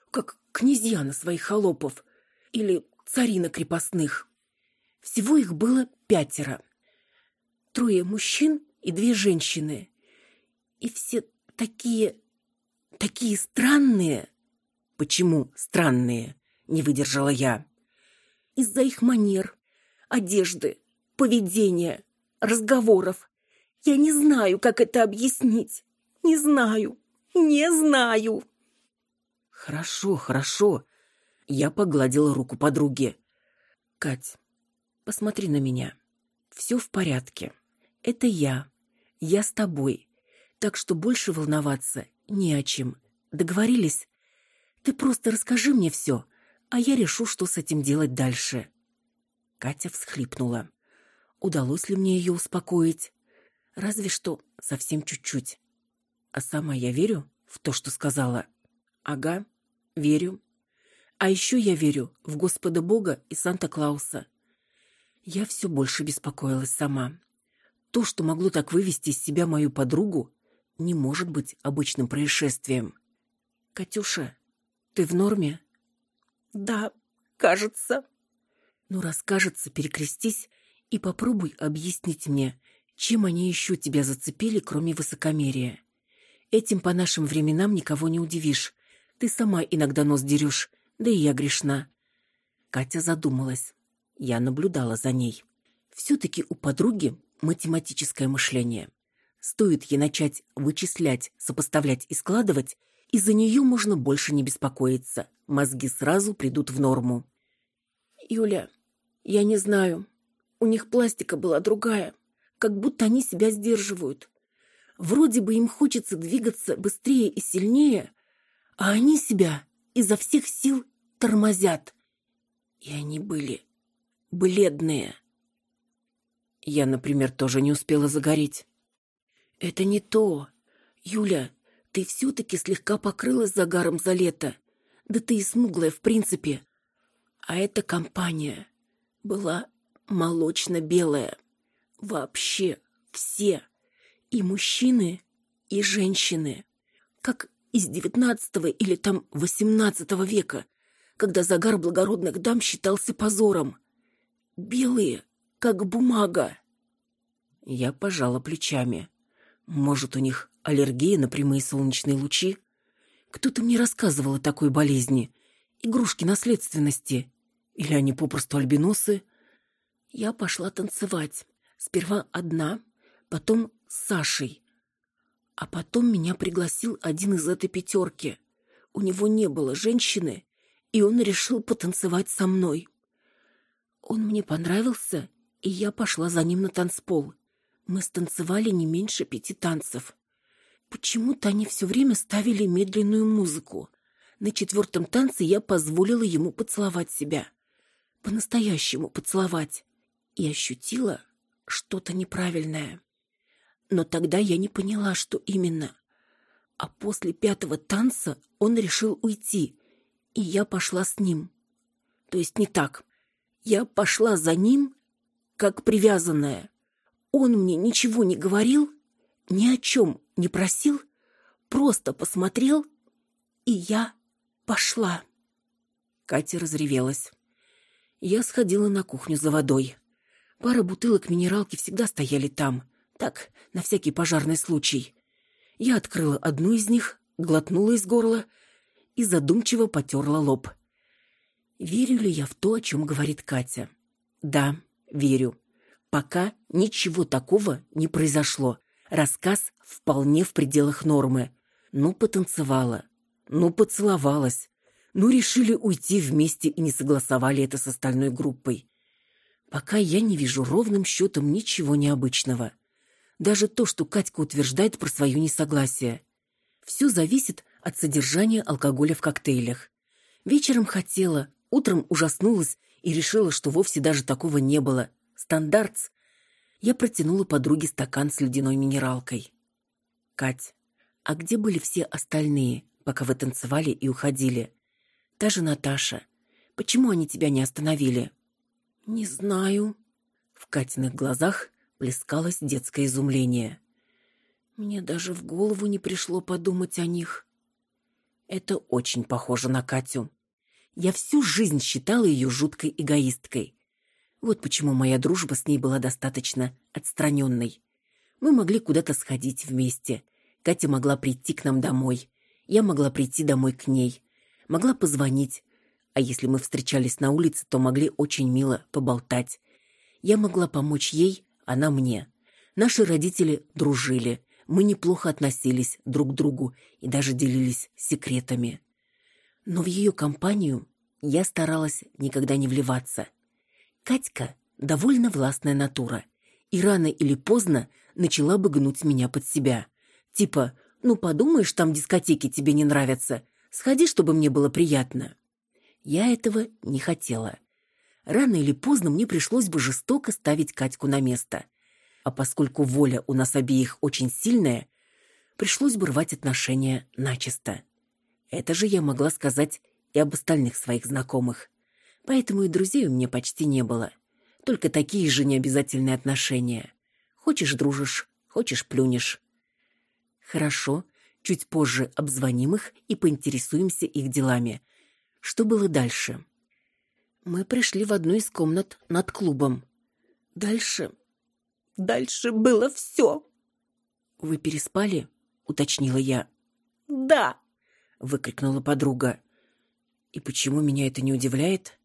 как князья на своих холопов или цари на крепостных. Всего их было пятеро. Трое мужчин и две женщины. И все такие... такие странные. Почему странные? Не выдержала я. Из-за их манер, одежды, поведения, разговоров. Я не знаю, как это объяснить. Не знаю. Не знаю. Хорошо, хорошо. Я погладила руку подруги. Кать, Посмотри на меня. Все в порядке. Это я. Я с тобой. Так что больше волноваться не о чем. Договорились? Ты просто расскажи мне все, а я решу, что с этим делать дальше. Катя всхлипнула. Удалось ли мне ее успокоить? Разве что совсем чуть-чуть. А сама я верю в то, что сказала. Ага, верю. А еще я верю в Господа Бога и Санта-Клауса. Я все больше беспокоилась сама. То, что могло так вывести из себя мою подругу, не может быть обычным происшествием. Катюша, ты в норме? Да, кажется. Ну, расскажется, перекрестись и попробуй объяснить мне, чем они еще тебя зацепили, кроме высокомерия. Этим по нашим временам никого не удивишь. Ты сама иногда нос дерешь, да и я грешна. Катя задумалась. Я наблюдала за ней. Все-таки у подруги математическое мышление. Стоит ей начать вычислять, сопоставлять и складывать, из-за нее можно больше не беспокоиться. Мозги сразу придут в норму. «Юля, я не знаю. У них пластика была другая. Как будто они себя сдерживают. Вроде бы им хочется двигаться быстрее и сильнее, а они себя изо всех сил тормозят. И они были бледные. Я, например, тоже не успела загореть. Это не то. Юля, ты все-таки слегка покрылась загаром за лето. Да ты и смуглая, в принципе. А эта компания была молочно-белая. Вообще все. И мужчины, и женщины. Как из девятнадцатого или там восемнадцатого века, когда загар благородных дам считался позором белые, как бумага. Я пожала плечами. Может, у них аллергия на прямые солнечные лучи? Кто-то мне рассказывал о такой болезни. Игрушки наследственности. Или они попросту альбиносы? Я пошла танцевать. Сперва одна, потом с Сашей. А потом меня пригласил один из этой пятерки. У него не было женщины, и он решил потанцевать со мной. Он мне понравился, и я пошла за ним на танцпол. Мы станцевали не меньше пяти танцев. Почему-то они все время ставили медленную музыку. На четвертом танце я позволила ему поцеловать себя. По-настоящему поцеловать. И ощутила что-то неправильное. Но тогда я не поняла, что именно. А после пятого танца он решил уйти, и я пошла с ним. То есть не так. Я пошла за ним, как привязанная. Он мне ничего не говорил, ни о чем не просил, просто посмотрел, и я пошла. Катя разревелась. Я сходила на кухню за водой. Пара бутылок минералки всегда стояли там, так, на всякий пожарный случай. Я открыла одну из них, глотнула из горла и задумчиво потерла лоб. Верю ли я в то, о чем говорит Катя? Да, верю. Пока ничего такого не произошло. Рассказ вполне в пределах нормы. Ну, потанцевала. Ну, поцеловалась. Ну, решили уйти вместе и не согласовали это с остальной группой. Пока я не вижу ровным счетом ничего необычного. Даже то, что Катька утверждает про свое несогласие. Все зависит от содержания алкоголя в коктейлях. Вечером хотела, утром ужаснулась и решила, что вовсе даже такого не было. Стандартс. Я протянула подруге стакан с ледяной минералкой. «Кать, а где были все остальные, пока вы танцевали и уходили? Та же Наташа. Почему они тебя не остановили?» «Не знаю». В Катиных глазах плескалось детское изумление. «Мне даже в голову не пришло подумать о них». Это очень похоже на Катю. Я всю жизнь считала ее жуткой эгоисткой. Вот почему моя дружба с ней была достаточно отстраненной. Мы могли куда-то сходить вместе. Катя могла прийти к нам домой. Я могла прийти домой к ней. Могла позвонить. А если мы встречались на улице, то могли очень мило поболтать. Я могла помочь ей, она мне. Наши родители дружили. Мы неплохо относились друг к другу и даже делились секретами. Но в ее компанию я старалась никогда не вливаться. Катька довольно властная натура, и рано или поздно начала бы гнуть меня под себя. Типа, ну подумаешь, там дискотеки тебе не нравятся, сходи, чтобы мне было приятно. Я этого не хотела. Рано или поздно мне пришлось бы жестоко ставить Катьку на место. А поскольку воля у нас обеих очень сильная, пришлось бы рвать отношения начисто. Это же я могла сказать и об остальных своих знакомых поэтому и друзей у меня почти не было. Только такие же необязательные отношения. Хочешь – дружишь, хочешь – плюнешь. Хорошо, чуть позже обзвоним их и поинтересуемся их делами. Что было дальше? Мы пришли в одну из комнат над клубом. Дальше... Дальше было все. «Вы переспали?» — уточнила я. «Да!» — выкрикнула подруга. «И почему меня это не удивляет?»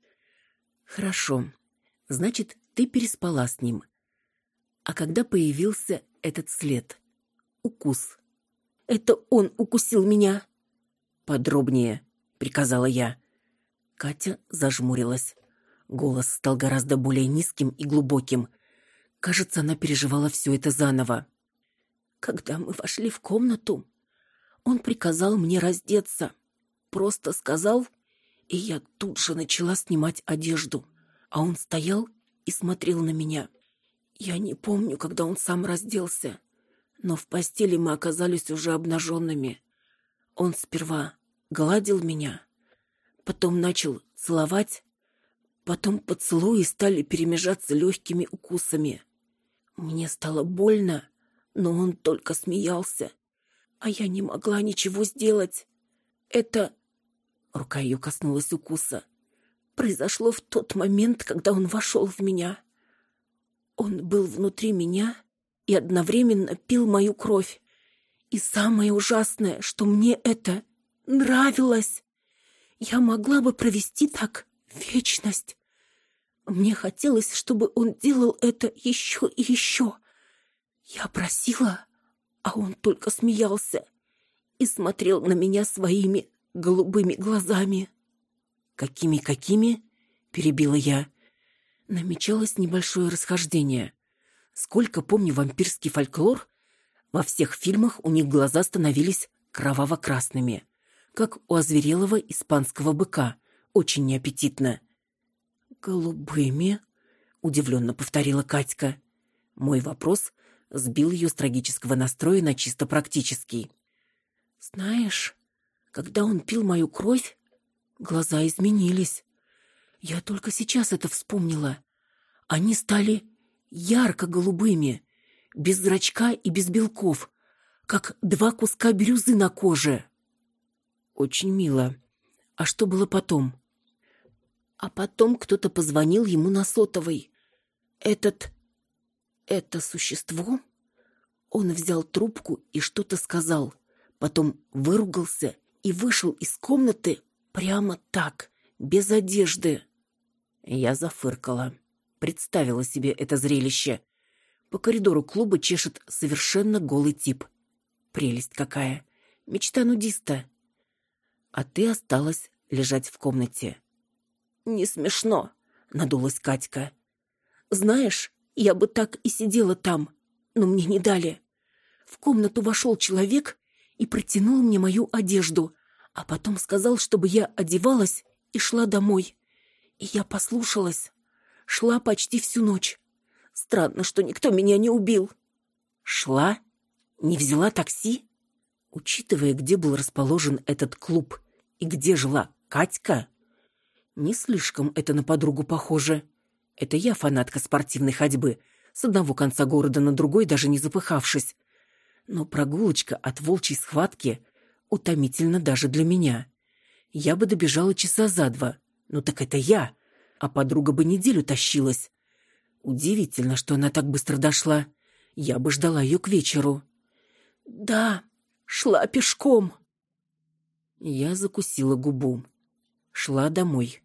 Хорошо. Значит, ты переспала с ним. А когда появился этот след? Укус. Это он укусил меня. Подробнее, приказала я. Катя зажмурилась. Голос стал гораздо более низким и глубоким. Кажется, она переживала все это заново. Когда мы вошли в комнату, он приказал мне раздеться. Просто сказал, и я тут же начала снимать одежду, а он стоял и смотрел на меня. Я не помню, когда он сам разделся, но в постели мы оказались уже обнаженными. Он сперва гладил меня, потом начал целовать, потом поцелуи стали перемежаться легкими укусами. Мне стало больно, но он только смеялся, а я не могла ничего сделать. Это Рука ее коснулась укуса. Произошло в тот момент, когда он вошел в меня. Он был внутри меня и одновременно пил мою кровь. И самое ужасное, что мне это нравилось. Я могла бы провести так вечность. Мне хотелось, чтобы он делал это еще и еще. Я просила, а он только смеялся и смотрел на меня своими голубыми глазами. «Какими-какими?» — перебила я. Намечалось небольшое расхождение. Сколько помню вампирский фольклор, во всех фильмах у них глаза становились кроваво-красными, как у озверелого испанского быка, очень неаппетитно. «Голубыми?» — удивленно повторила Катька. Мой вопрос сбил ее с трагического настроя на чисто практический. «Знаешь, когда он пил мою кровь, глаза изменились. Я только сейчас это вспомнила. Они стали ярко-голубыми, без зрачка и без белков, как два куска бирюзы на коже. Очень мило. А что было потом? А потом кто-то позвонил ему на сотовый. Этот... это существо... Он взял трубку и что-то сказал, потом выругался и вышел из комнаты прямо так, без одежды. Я зафыркала, представила себе это зрелище. По коридору клуба чешет совершенно голый тип. Прелесть какая. Мечта нудиста. А ты осталась лежать в комнате. Не смешно, надулась Катька. Знаешь, я бы так и сидела там, но мне не дали. В комнату вошел человек и протянул мне мою одежду, а потом сказал, чтобы я одевалась и шла домой. И я послушалась. Шла почти всю ночь. Странно, что никто меня не убил. Шла? Не взяла такси? Учитывая, где был расположен этот клуб и где жила Катька, не слишком это на подругу похоже. Это я фанатка спортивной ходьбы, с одного конца города на другой даже не запыхавшись. Но прогулочка от волчьей схватки утомительна даже для меня. Я бы добежала часа за два. Ну так это я, а подруга бы неделю тащилась. Удивительно, что она так быстро дошла. Я бы ждала ее к вечеру. Да, шла пешком. Я закусила губу. Шла домой.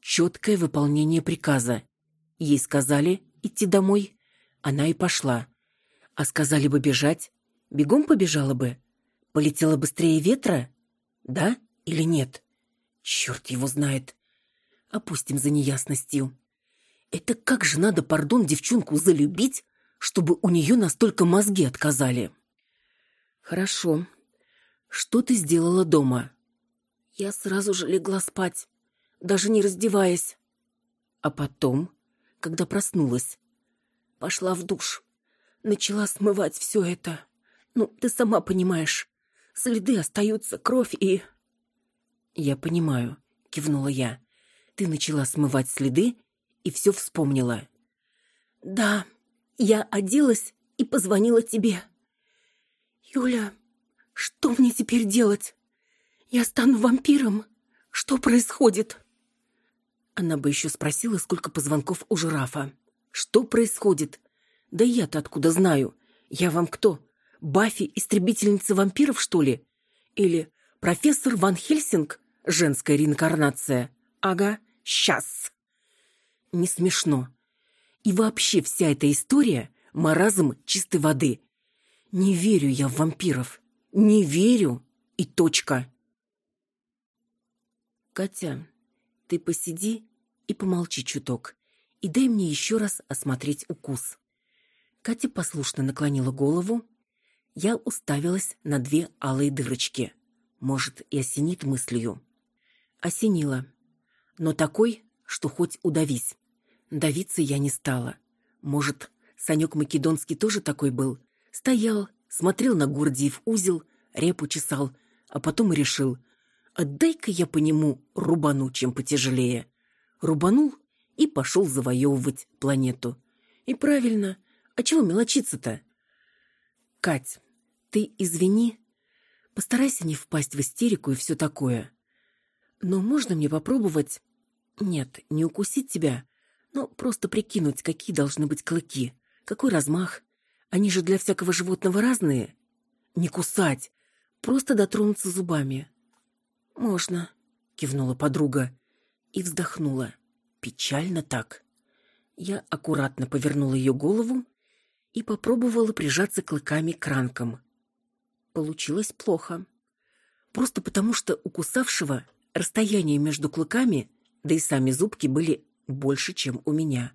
Четкое выполнение приказа. Ей сказали идти домой. Она и пошла. А сказали бы бежать. Бегом побежала бы. Полетела быстрее ветра? Да или нет? Черт его знает. Опустим за неясностью. Это как же надо, пардон, девчонку залюбить, чтобы у нее настолько мозги отказали? Хорошо. Что ты сделала дома? Я сразу же легла спать, даже не раздеваясь. А потом, когда проснулась, пошла в душ. Начала смывать все это. Ну, ты сама понимаешь. Следы остаются, кровь и... Я понимаю, кивнула я. Ты начала смывать следы и все вспомнила. Да, я оделась и позвонила тебе. Юля, что мне теперь делать? Я стану вампиром. Что происходит? Она бы еще спросила, сколько позвонков у жирафа. Что происходит? Да я-то откуда знаю? Я вам кто? Баффи, истребительница вампиров, что ли? Или профессор Ван Хельсинг, женская реинкарнация? Ага, сейчас. Не смешно. И вообще вся эта история — маразм чистой воды. Не верю я в вампиров. Не верю. И точка. Катя, ты посиди и помолчи чуток. И дай мне еще раз осмотреть укус. Катя послушно наклонила голову. Я уставилась на две алые дырочки. Может, и осенит мыслью. Осенила но такой, что хоть удавись. Давиться я не стала. Может, Санек Македонский тоже такой был? Стоял, смотрел на Гордиев узел, репу чесал, а потом решил, отдай-ка я по нему рубану, чем потяжелее. Рубанул и пошел завоевывать планету. И правильно, а чего мелочиться-то? Кать, ты извини, постарайся не впасть в истерику и все такое. Но можно мне попробовать нет, не укусить тебя, но просто прикинуть, какие должны быть клыки, какой размах, Они же для всякого животного разные. Не кусать, просто дотронуться зубами. Можно, кивнула подруга и вздохнула. Печально так. Я аккуратно повернула ее голову и попробовала прижаться клыками к ранкам. Получилось плохо. Просто потому, что у кусавшего расстояние между клыками, да и сами зубки были больше, чем у меня.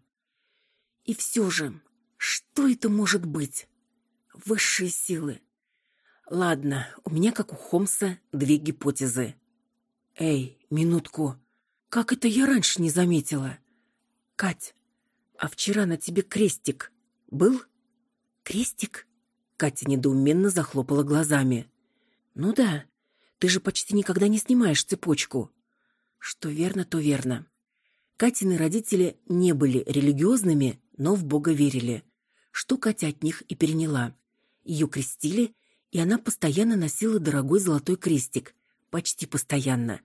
И все же, что это может быть? Высшие силы. Ладно, у меня, как у Холмса, две гипотезы. Эй, минутку. Как это я раньше не заметила? Кать, а вчера на тебе крестик был? Крестик? Катя недоуменно захлопала глазами. Ну да, ты же почти никогда не снимаешь цепочку. Что верно, то верно. Катины родители не были религиозными, но в Бога верили, что Катя от них и переняла. Ее крестили, и она постоянно носила дорогой золотой крестик, почти постоянно.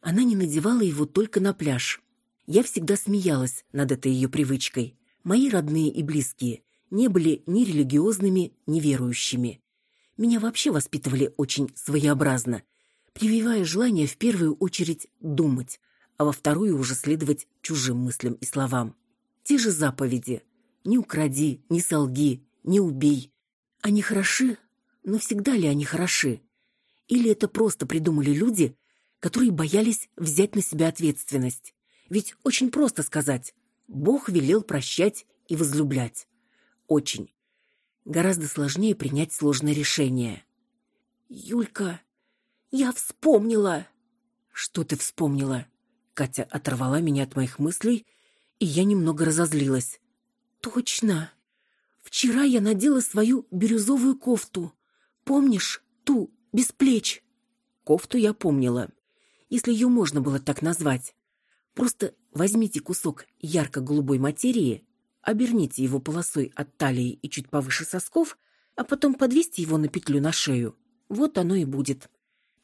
Она не надевала его только на пляж. Я всегда смеялась над этой ее привычкой. Мои родные и близкие не были ни религиозными, ни верующими. Меня вообще воспитывали очень своеобразно, прививая желание в первую очередь думать, а во вторую уже следовать чужим мыслям и словам. Те же заповеди: не укради, не солги, не убей. Они хороши, но всегда ли они хороши? Или это просто придумали люди, которые боялись взять на себя ответственность? Ведь очень просто сказать: Бог велел прощать и возлюблять. Очень. Гораздо сложнее принять сложное решение. Юлька, я вспомнила. Что ты вспомнила? Катя оторвала меня от моих мыслей, и я немного разозлилась. Точно. Вчера я надела свою бирюзовую кофту. Помнишь, ту без плеч? Кофту я помнила, если ее можно было так назвать. Просто возьмите кусок ярко-голубой материи, оберните его полосой от талии и чуть повыше сосков, а потом подвесьте его на петлю на шею. Вот оно и будет.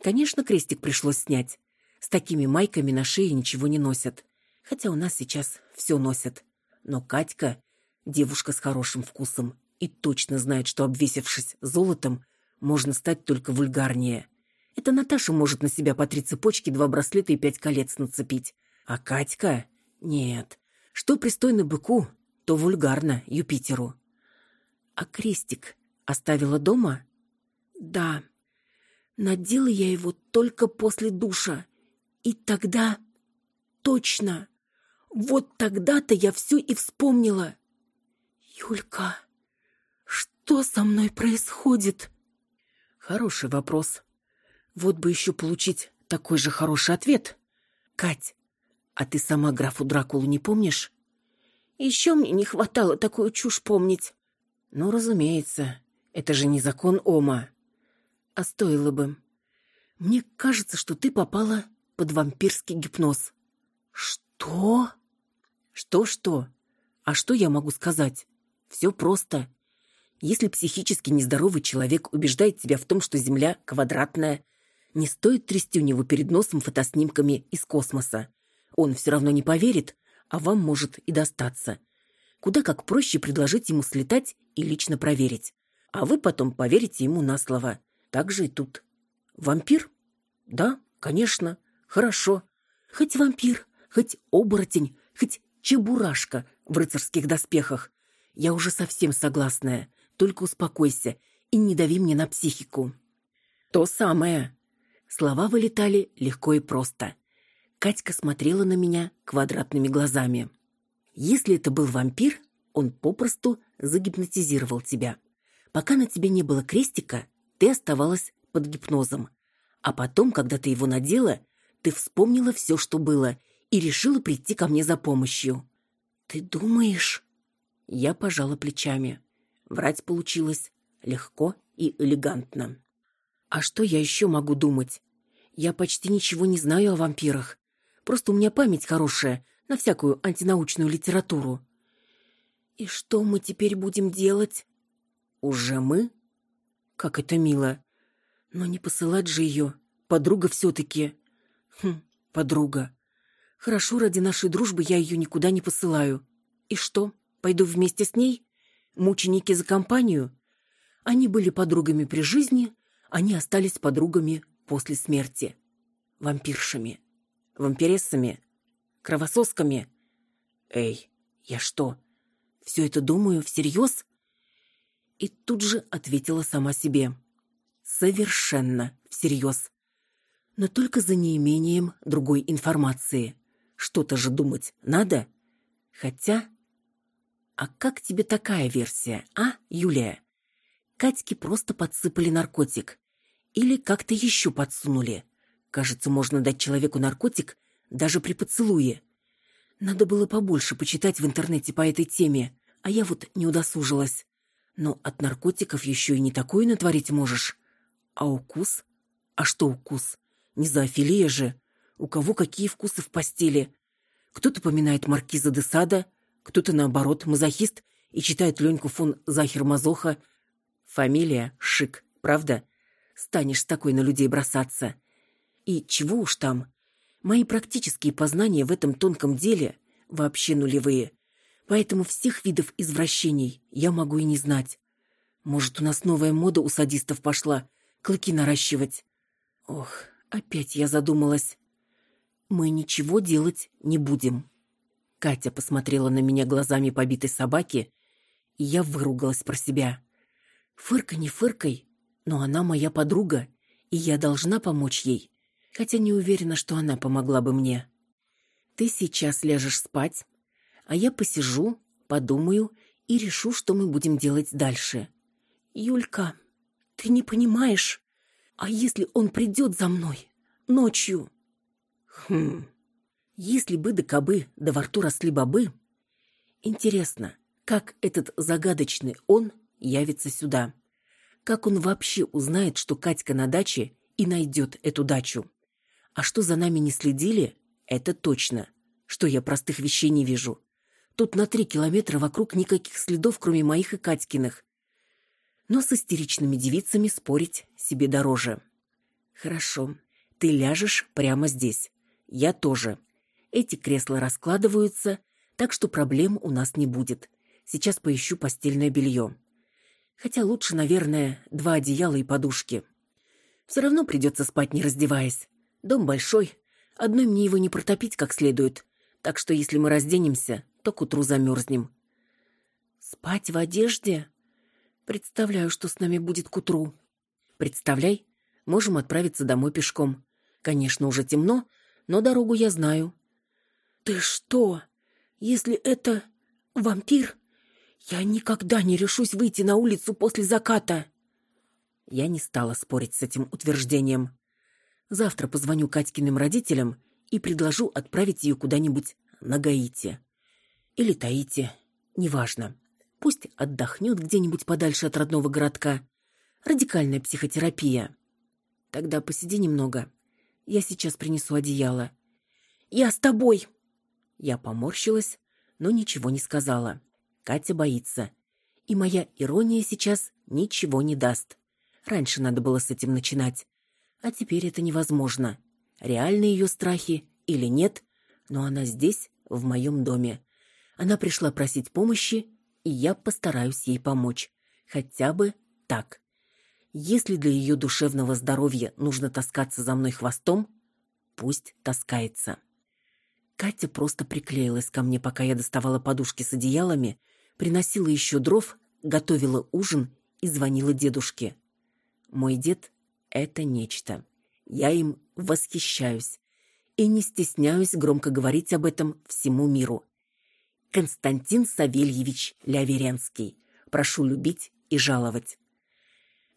Конечно, крестик пришлось снять. С такими майками на шее ничего не носят. Хотя у нас сейчас все носят. Но Катька девушка с хорошим вкусом и точно знает, что обвесившись золотом, можно стать только вульгарнее. Это Наташа может на себя по три цепочки, два браслета и пять колец нацепить. А Катька? Нет. Что пристойно быку, то вульгарно Юпитеру. А крестик оставила дома? Да. Надела я его только после душа. И тогда... Точно. Вот тогда-то я все и вспомнила. Юлька, что со мной происходит? Хороший вопрос. Вот бы еще получить такой же хороший ответ. Кать, а ты сама графу Дракулу не помнишь? Еще мне не хватало такую чушь помнить. Ну, разумеется, это же не закон Ома. А стоило бы. Мне кажется, что ты попала под вампирский гипноз. Что? Что-что? А что я могу сказать? Все просто. Если психически нездоровый человек убеждает тебя в том, что Земля квадратная, не стоит трясти у него перед носом фотоснимками из космоса. Он все равно не поверит, а вам может и достаться. Куда как проще предложить ему слетать и лично проверить. А вы потом поверите ему на слово. Так же и тут. Вампир? Да, конечно. Хорошо. Хоть вампир, хоть оборотень, хоть чебурашка в рыцарских доспехах. Я уже совсем согласная. Только успокойся и не дави мне на психику. То самое. Слова вылетали легко и просто. Катька смотрела на меня квадратными глазами. Если это был вампир, он попросту загипнотизировал тебя. Пока на тебе не было крестика, ты оставалась под гипнозом. А потом, когда ты его надела, ты вспомнила все, что было, и решила прийти ко мне за помощью. Ты думаешь? Я пожала плечами. Врать получилось легко и элегантно. А что я еще могу думать? Я почти ничего не знаю о вампирах. Просто у меня память хорошая на всякую антинаучную литературу. И что мы теперь будем делать? Уже мы? Как это мило. Но не посылать же ее. Подруга все-таки. Хм, подруга. Хорошо, ради нашей дружбы я ее никуда не посылаю. И что, пойду вместе с ней? Мученики за компанию? Они были подругами при жизни, они остались подругами после смерти. Вампиршами. Вампирессами. Кровососками. Эй, я что, все это думаю всерьез? И тут же ответила сама себе. Совершенно всерьез. Но только за неимением другой информации. Что-то же думать надо. Хотя... А как тебе такая версия, а, Юлия? Катьке просто подсыпали наркотик. Или как-то еще подсунули. Кажется, можно дать человеку наркотик даже при поцелуе. Надо было побольше почитать в интернете по этой теме, а я вот не удосужилась. Но от наркотиков еще и не такое натворить можешь. А укус? А что укус? Не зоофилия же. У кого какие вкусы в постели? Кто-то поминает маркиза де Сада, кто-то, наоборот, мазохист и читает Леньку фон Захер-Мазоха. Фамилия шик, правда? Станешь такой на людей бросаться. И чего уж там, Мои практические познания в этом тонком деле вообще нулевые. Поэтому всех видов извращений я могу и не знать. Может, у нас новая мода у садистов пошла клыки наращивать. Ох, опять я задумалась. Мы ничего делать не будем. Катя посмотрела на меня глазами побитой собаки, и я выругалась про себя. Фырка не фыркой, но она моя подруга, и я должна помочь ей хотя не уверена, что она помогла бы мне. Ты сейчас ляжешь спать, а я посижу, подумаю и решу, что мы будем делать дальше. Юлька, ты не понимаешь, а если он придет за мной ночью? Хм, если бы да кобы да во рту росли бобы. Интересно, как этот загадочный он явится сюда? Как он вообще узнает, что Катька на даче и найдет эту дачу? А что за нами не следили, это точно. Что я простых вещей не вижу. Тут на три километра вокруг никаких следов, кроме моих и Катькиных. Но с истеричными девицами спорить себе дороже. Хорошо, ты ляжешь прямо здесь. Я тоже. Эти кресла раскладываются, так что проблем у нас не будет. Сейчас поищу постельное белье. Хотя лучше, наверное, два одеяла и подушки. Все равно придется спать, не раздеваясь. Дом большой, одной мне его не протопить как следует, так что если мы разденемся, то к утру замерзнем. Спать в одежде? Представляю, что с нами будет к утру. Представляй, можем отправиться домой пешком. Конечно, уже темно, но дорогу я знаю. Ты что? Если это вампир, я никогда не решусь выйти на улицу после заката. Я не стала спорить с этим утверждением. Завтра позвоню Катькиным родителям и предложу отправить ее куда-нибудь на Гаити. Или Таити, неважно. Пусть отдохнет где-нибудь подальше от родного городка. Радикальная психотерапия. Тогда посиди немного. Я сейчас принесу одеяло. Я с тобой. Я поморщилась, но ничего не сказала. Катя боится. И моя ирония сейчас ничего не даст. Раньше надо было с этим начинать. А теперь это невозможно. Реальны ее страхи или нет, но она здесь, в моем доме. Она пришла просить помощи, и я постараюсь ей помочь. Хотя бы так. Если для ее душевного здоровья нужно таскаться за мной хвостом, пусть таскается. Катя просто приклеилась ко мне, пока я доставала подушки с одеялами, приносила еще дров, готовила ужин и звонила дедушке. Мой дед это нечто. Я им восхищаюсь и не стесняюсь громко говорить об этом всему миру. Константин Савельевич Ляверенский. Прошу любить и жаловать.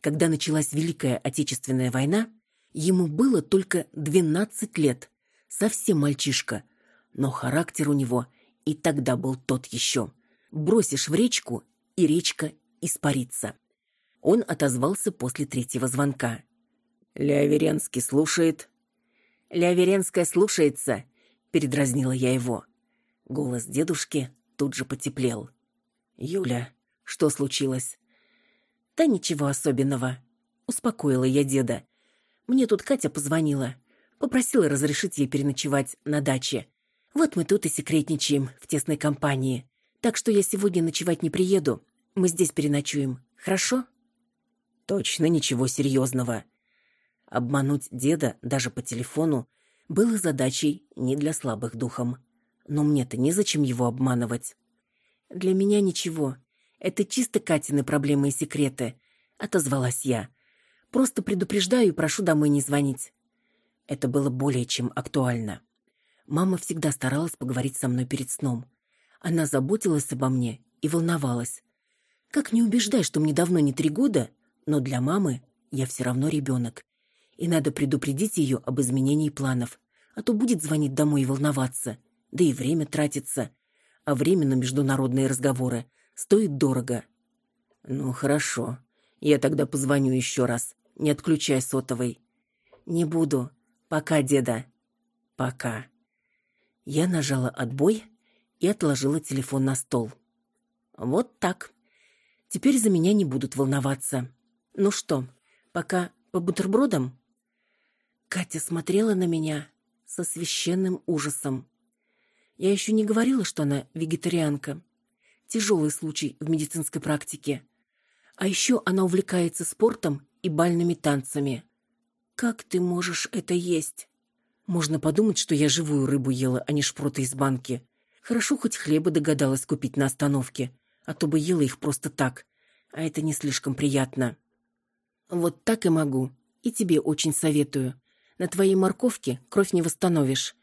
Когда началась Великая Отечественная война, ему было только 12 лет. Совсем мальчишка, но характер у него и тогда был тот еще. Бросишь в речку, и речка испарится. Он отозвался после третьего звонка. Леоверенский слушает. Леоверенская слушается, передразнила я его. Голос дедушки тут же потеплел. Юля, что случилось? Да ничего особенного, успокоила я деда. Мне тут Катя позвонила, попросила разрешить ей переночевать на даче. Вот мы тут и секретничаем в тесной компании. Так что я сегодня ночевать не приеду. Мы здесь переночуем, хорошо? Точно ничего серьезного. Обмануть деда даже по телефону было задачей не для слабых духом. Но мне-то незачем его обманывать. Для меня ничего. Это чисто Катины проблемы и секреты, отозвалась я. Просто предупреждаю и прошу домой не звонить. Это было более чем актуально. Мама всегда старалась поговорить со мной перед сном. Она заботилась обо мне и волновалась. Как не убеждай, что мне давно не три года, но для мамы я все равно ребенок. И надо предупредить ее об изменении планов, а то будет звонить домой и волноваться. Да и время тратится. А время на международные разговоры стоит дорого. Ну, хорошо. Я тогда позвоню еще раз. Не отключай сотовый. Не буду. Пока, деда. Пока. Я нажала отбой и отложила телефон на стол. Вот так. Теперь за меня не будут волноваться. Ну что, пока по бутербродам? Катя смотрела на меня со священным ужасом. Я еще не говорила, что она вегетарианка. Тяжелый случай в медицинской практике. А еще она увлекается спортом и бальными танцами. Как ты можешь это есть? Можно подумать, что я живую рыбу ела, а не шпроты из банки. Хорошо хоть хлеба догадалась купить на остановке, а то бы ела их просто так. А это не слишком приятно. Вот так и могу. И тебе очень советую. На твоей морковке кровь не восстановишь.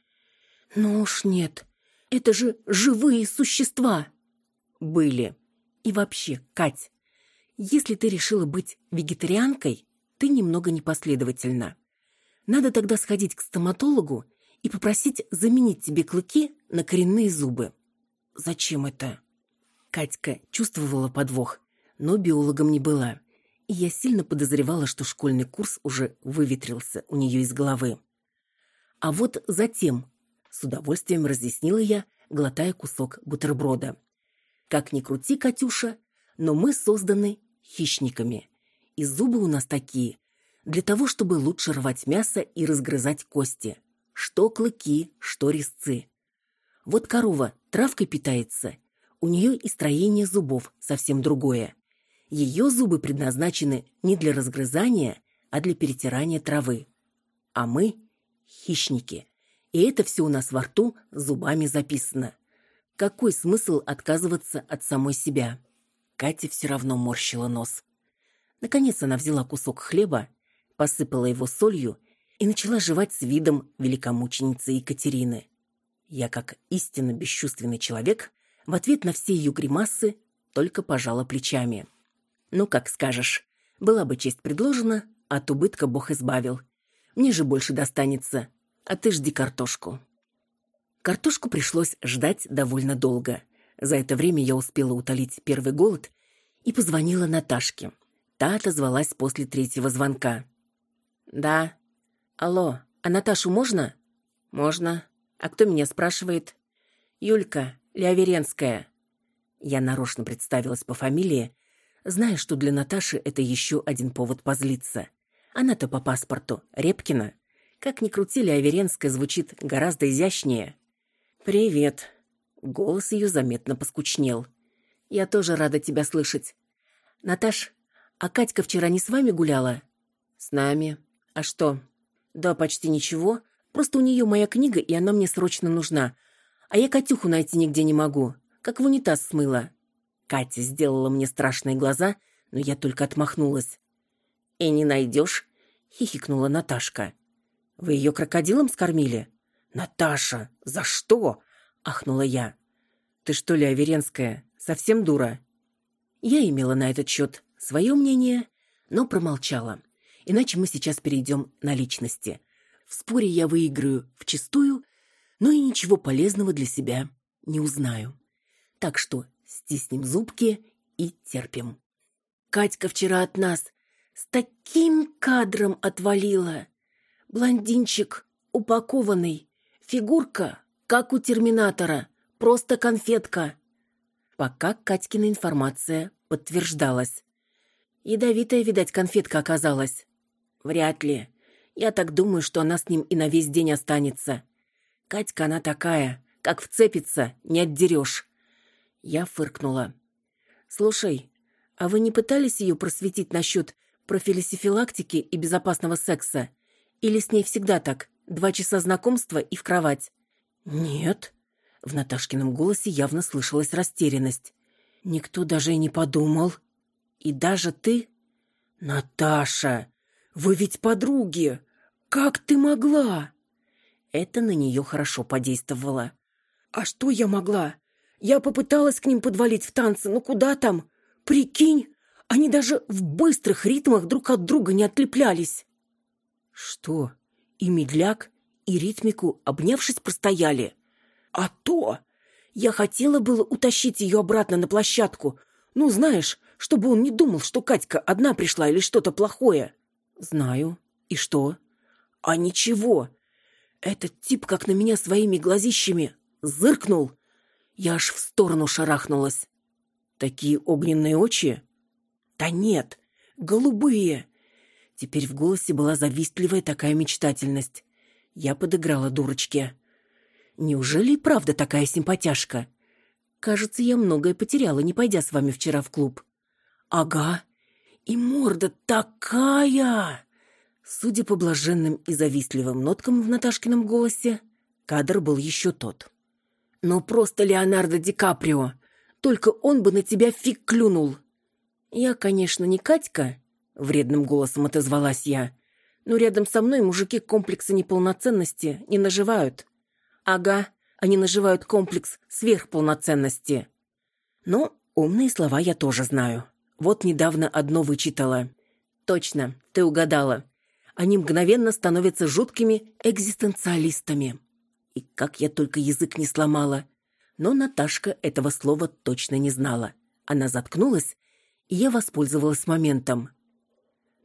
Ну уж нет. Это же живые существа. Были. И вообще, Кать, если ты решила быть вегетарианкой, ты немного непоследовательна. Надо тогда сходить к стоматологу и попросить заменить тебе клыки на коренные зубы. Зачем это? Катька чувствовала подвох, но биологом не была. Я сильно подозревала, что школьный курс уже выветрился у нее из головы. А вот затем, с удовольствием разъяснила я, глотая кусок бутерброда. Как ни крути, Катюша, но мы созданы хищниками. И зубы у нас такие, для того, чтобы лучше рвать мясо и разгрызать кости. Что клыки, что резцы. Вот корова травкой питается, у нее и строение зубов совсем другое. Ее зубы предназначены не для разгрызания, а для перетирания травы. А мы — хищники. И это все у нас во рту зубами записано. Какой смысл отказываться от самой себя? Катя все равно морщила нос. Наконец она взяла кусок хлеба посыпала его солью и начала жевать с видом великомученицы Екатерины. Я, как истинно бесчувственный человек, в ответ на все ее гримасы только пожала плечами. «Ну, как скажешь. Была бы честь предложена, от убытка Бог избавил. Мне же больше достанется, а ты жди картошку». Картошку пришлось ждать довольно долго. За это время я успела утолить первый голод и позвонила Наташке. Та отозвалась после третьего звонка. «Да». «Алло, а Наташу можно?» «Можно. А кто меня спрашивает?» «Юлька, Леоверенская». Я нарочно представилась по фамилии, зная, что для Наташи это еще один повод позлиться. Она-то по паспорту Репкина. Как ни крути, Леоверенская звучит гораздо изящнее. «Привет». Голос ее заметно поскучнел. «Я тоже рада тебя слышать. Наташ, а Катька вчера не с вами гуляла?» «С нами. А что? Да, почти ничего. Просто у нее моя книга, и она мне срочно нужна. А я Катюху найти нигде не могу. Как в унитаз смыла. Катя сделала мне страшные глаза, но я только отмахнулась. «И не найдешь?» — хихикнула Наташка. «Вы ее крокодилом скормили?» «Наташа, за что?» — ахнула я. «Ты что ли, Аверенская, совсем дура?» Я имела на этот счет свое мнение, но промолчала иначе мы сейчас перейдем на личности. В споре я выиграю вчистую, но и ничего полезного для себя не узнаю. Так что стиснем зубки и терпим. Катька вчера от нас с таким кадром отвалила. Блондинчик упакованный, фигурка, как у терминатора, просто конфетка. Пока Катькина информация подтверждалась. Ядовитая, видать, конфетка оказалась. Вряд ли. Я так думаю, что она с ним и на весь день останется. Катька она такая, как вцепится, не отдерешь. Я фыркнула. Слушай, А вы не пытались ее просветить насчет профилисифилактики и безопасного секса? Или с ней всегда так? Два часа знакомства и в кровать?» «Нет». В Наташкином голосе явно слышалась растерянность. «Никто даже и не подумал. И даже ты?» «Наташа, вы ведь подруги! Как ты могла?» Это на нее хорошо подействовало. «А что я могла? Я попыталась к ним подвалить в танцы, но куда там? Прикинь, они даже в быстрых ритмах друг от друга не отлеплялись». «Что, и медляк, и ритмику, обнявшись, простояли?» «А то! Я хотела было утащить ее обратно на площадку. Ну, знаешь, чтобы он не думал, что Катька одна пришла или что-то плохое». «Знаю. И что?» «А ничего. Этот тип как на меня своими глазищами зыркнул. Я аж в сторону шарахнулась. Такие огненные очи? Да нет, голубые. Теперь в голосе была завистливая такая мечтательность. Я подыграла дурочке. Неужели и правда такая симпатяшка? Кажется, я многое потеряла, не пойдя с вами вчера в клуб. Ага, и морда такая! Судя по блаженным и завистливым ноткам в Наташкином голосе, кадр был еще тот. «Но просто Леонардо Ди Каприо! Только он бы на тебя фиг клюнул!» «Я, конечно, не Катька», — вредным голосом отозвалась я, «но рядом со мной мужики комплекса неполноценности не наживают». «Ага, они наживают комплекс сверхполноценности». Но умные слова я тоже знаю. Вот недавно одно вычитала. «Точно, ты угадала они мгновенно становятся жуткими экзистенциалистами. И как я только язык не сломала. Но Наташка этого слова точно не знала. Она заткнулась, и я воспользовалась моментом.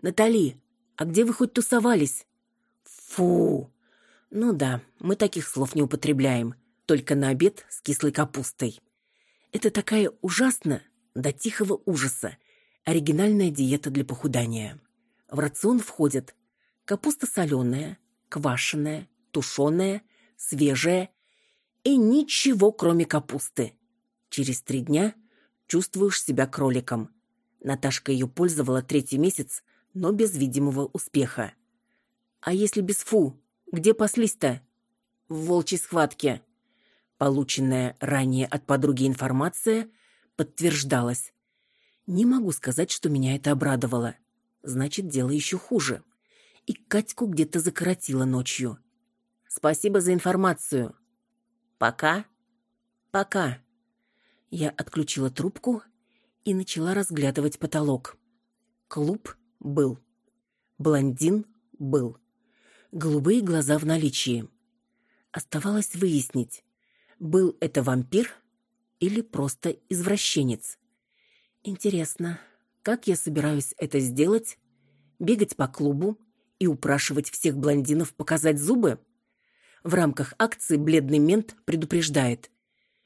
«Натали, а где вы хоть тусовались?» «Фу!» «Ну да, мы таких слов не употребляем, только на обед с кислой капустой. Это такая ужасно, до тихого ужаса, оригинальная диета для похудания. В рацион входят капуста соленая, квашеная, тушеная, свежая и ничего, кроме капусты. Через три дня чувствуешь себя кроликом. Наташка ее пользовала третий месяц, но без видимого успеха. А если без фу, где паслись-то? В волчьей схватке. Полученная ранее от подруги информация подтверждалась. Не могу сказать, что меня это обрадовало. Значит, дело еще хуже и Катьку где-то закоротило ночью. Спасибо за информацию. Пока? Пока. Я отключила трубку и начала разглядывать потолок. Клуб был. Блондин был. Голубые глаза в наличии. Оставалось выяснить, был это вампир или просто извращенец. Интересно, как я собираюсь это сделать? Бегать по клубу, и упрашивать всех блондинов показать зубы? В рамках акции бледный мент предупреждает.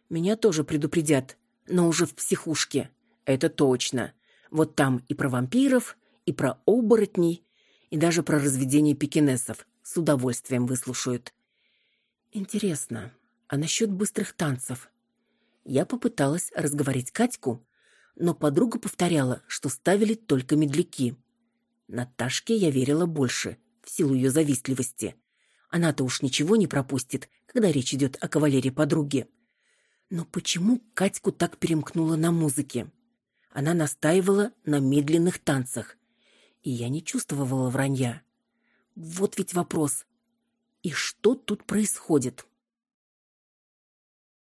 Меня тоже предупредят, но уже в психушке. Это точно. Вот там и про вампиров, и про оборотней, и даже про разведение пекинесов с удовольствием выслушают. Интересно, а насчет быстрых танцев? Я попыталась разговорить Катьку, но подруга повторяла, что ставили только медляки. Наташке я верила больше, в силу ее завистливости. Она-то уж ничего не пропустит, когда речь идет о кавалере подруги. Но почему Катьку так перемкнула на музыке? Она настаивала на медленных танцах. И я не чувствовала вранья. Вот ведь вопрос. И что тут происходит?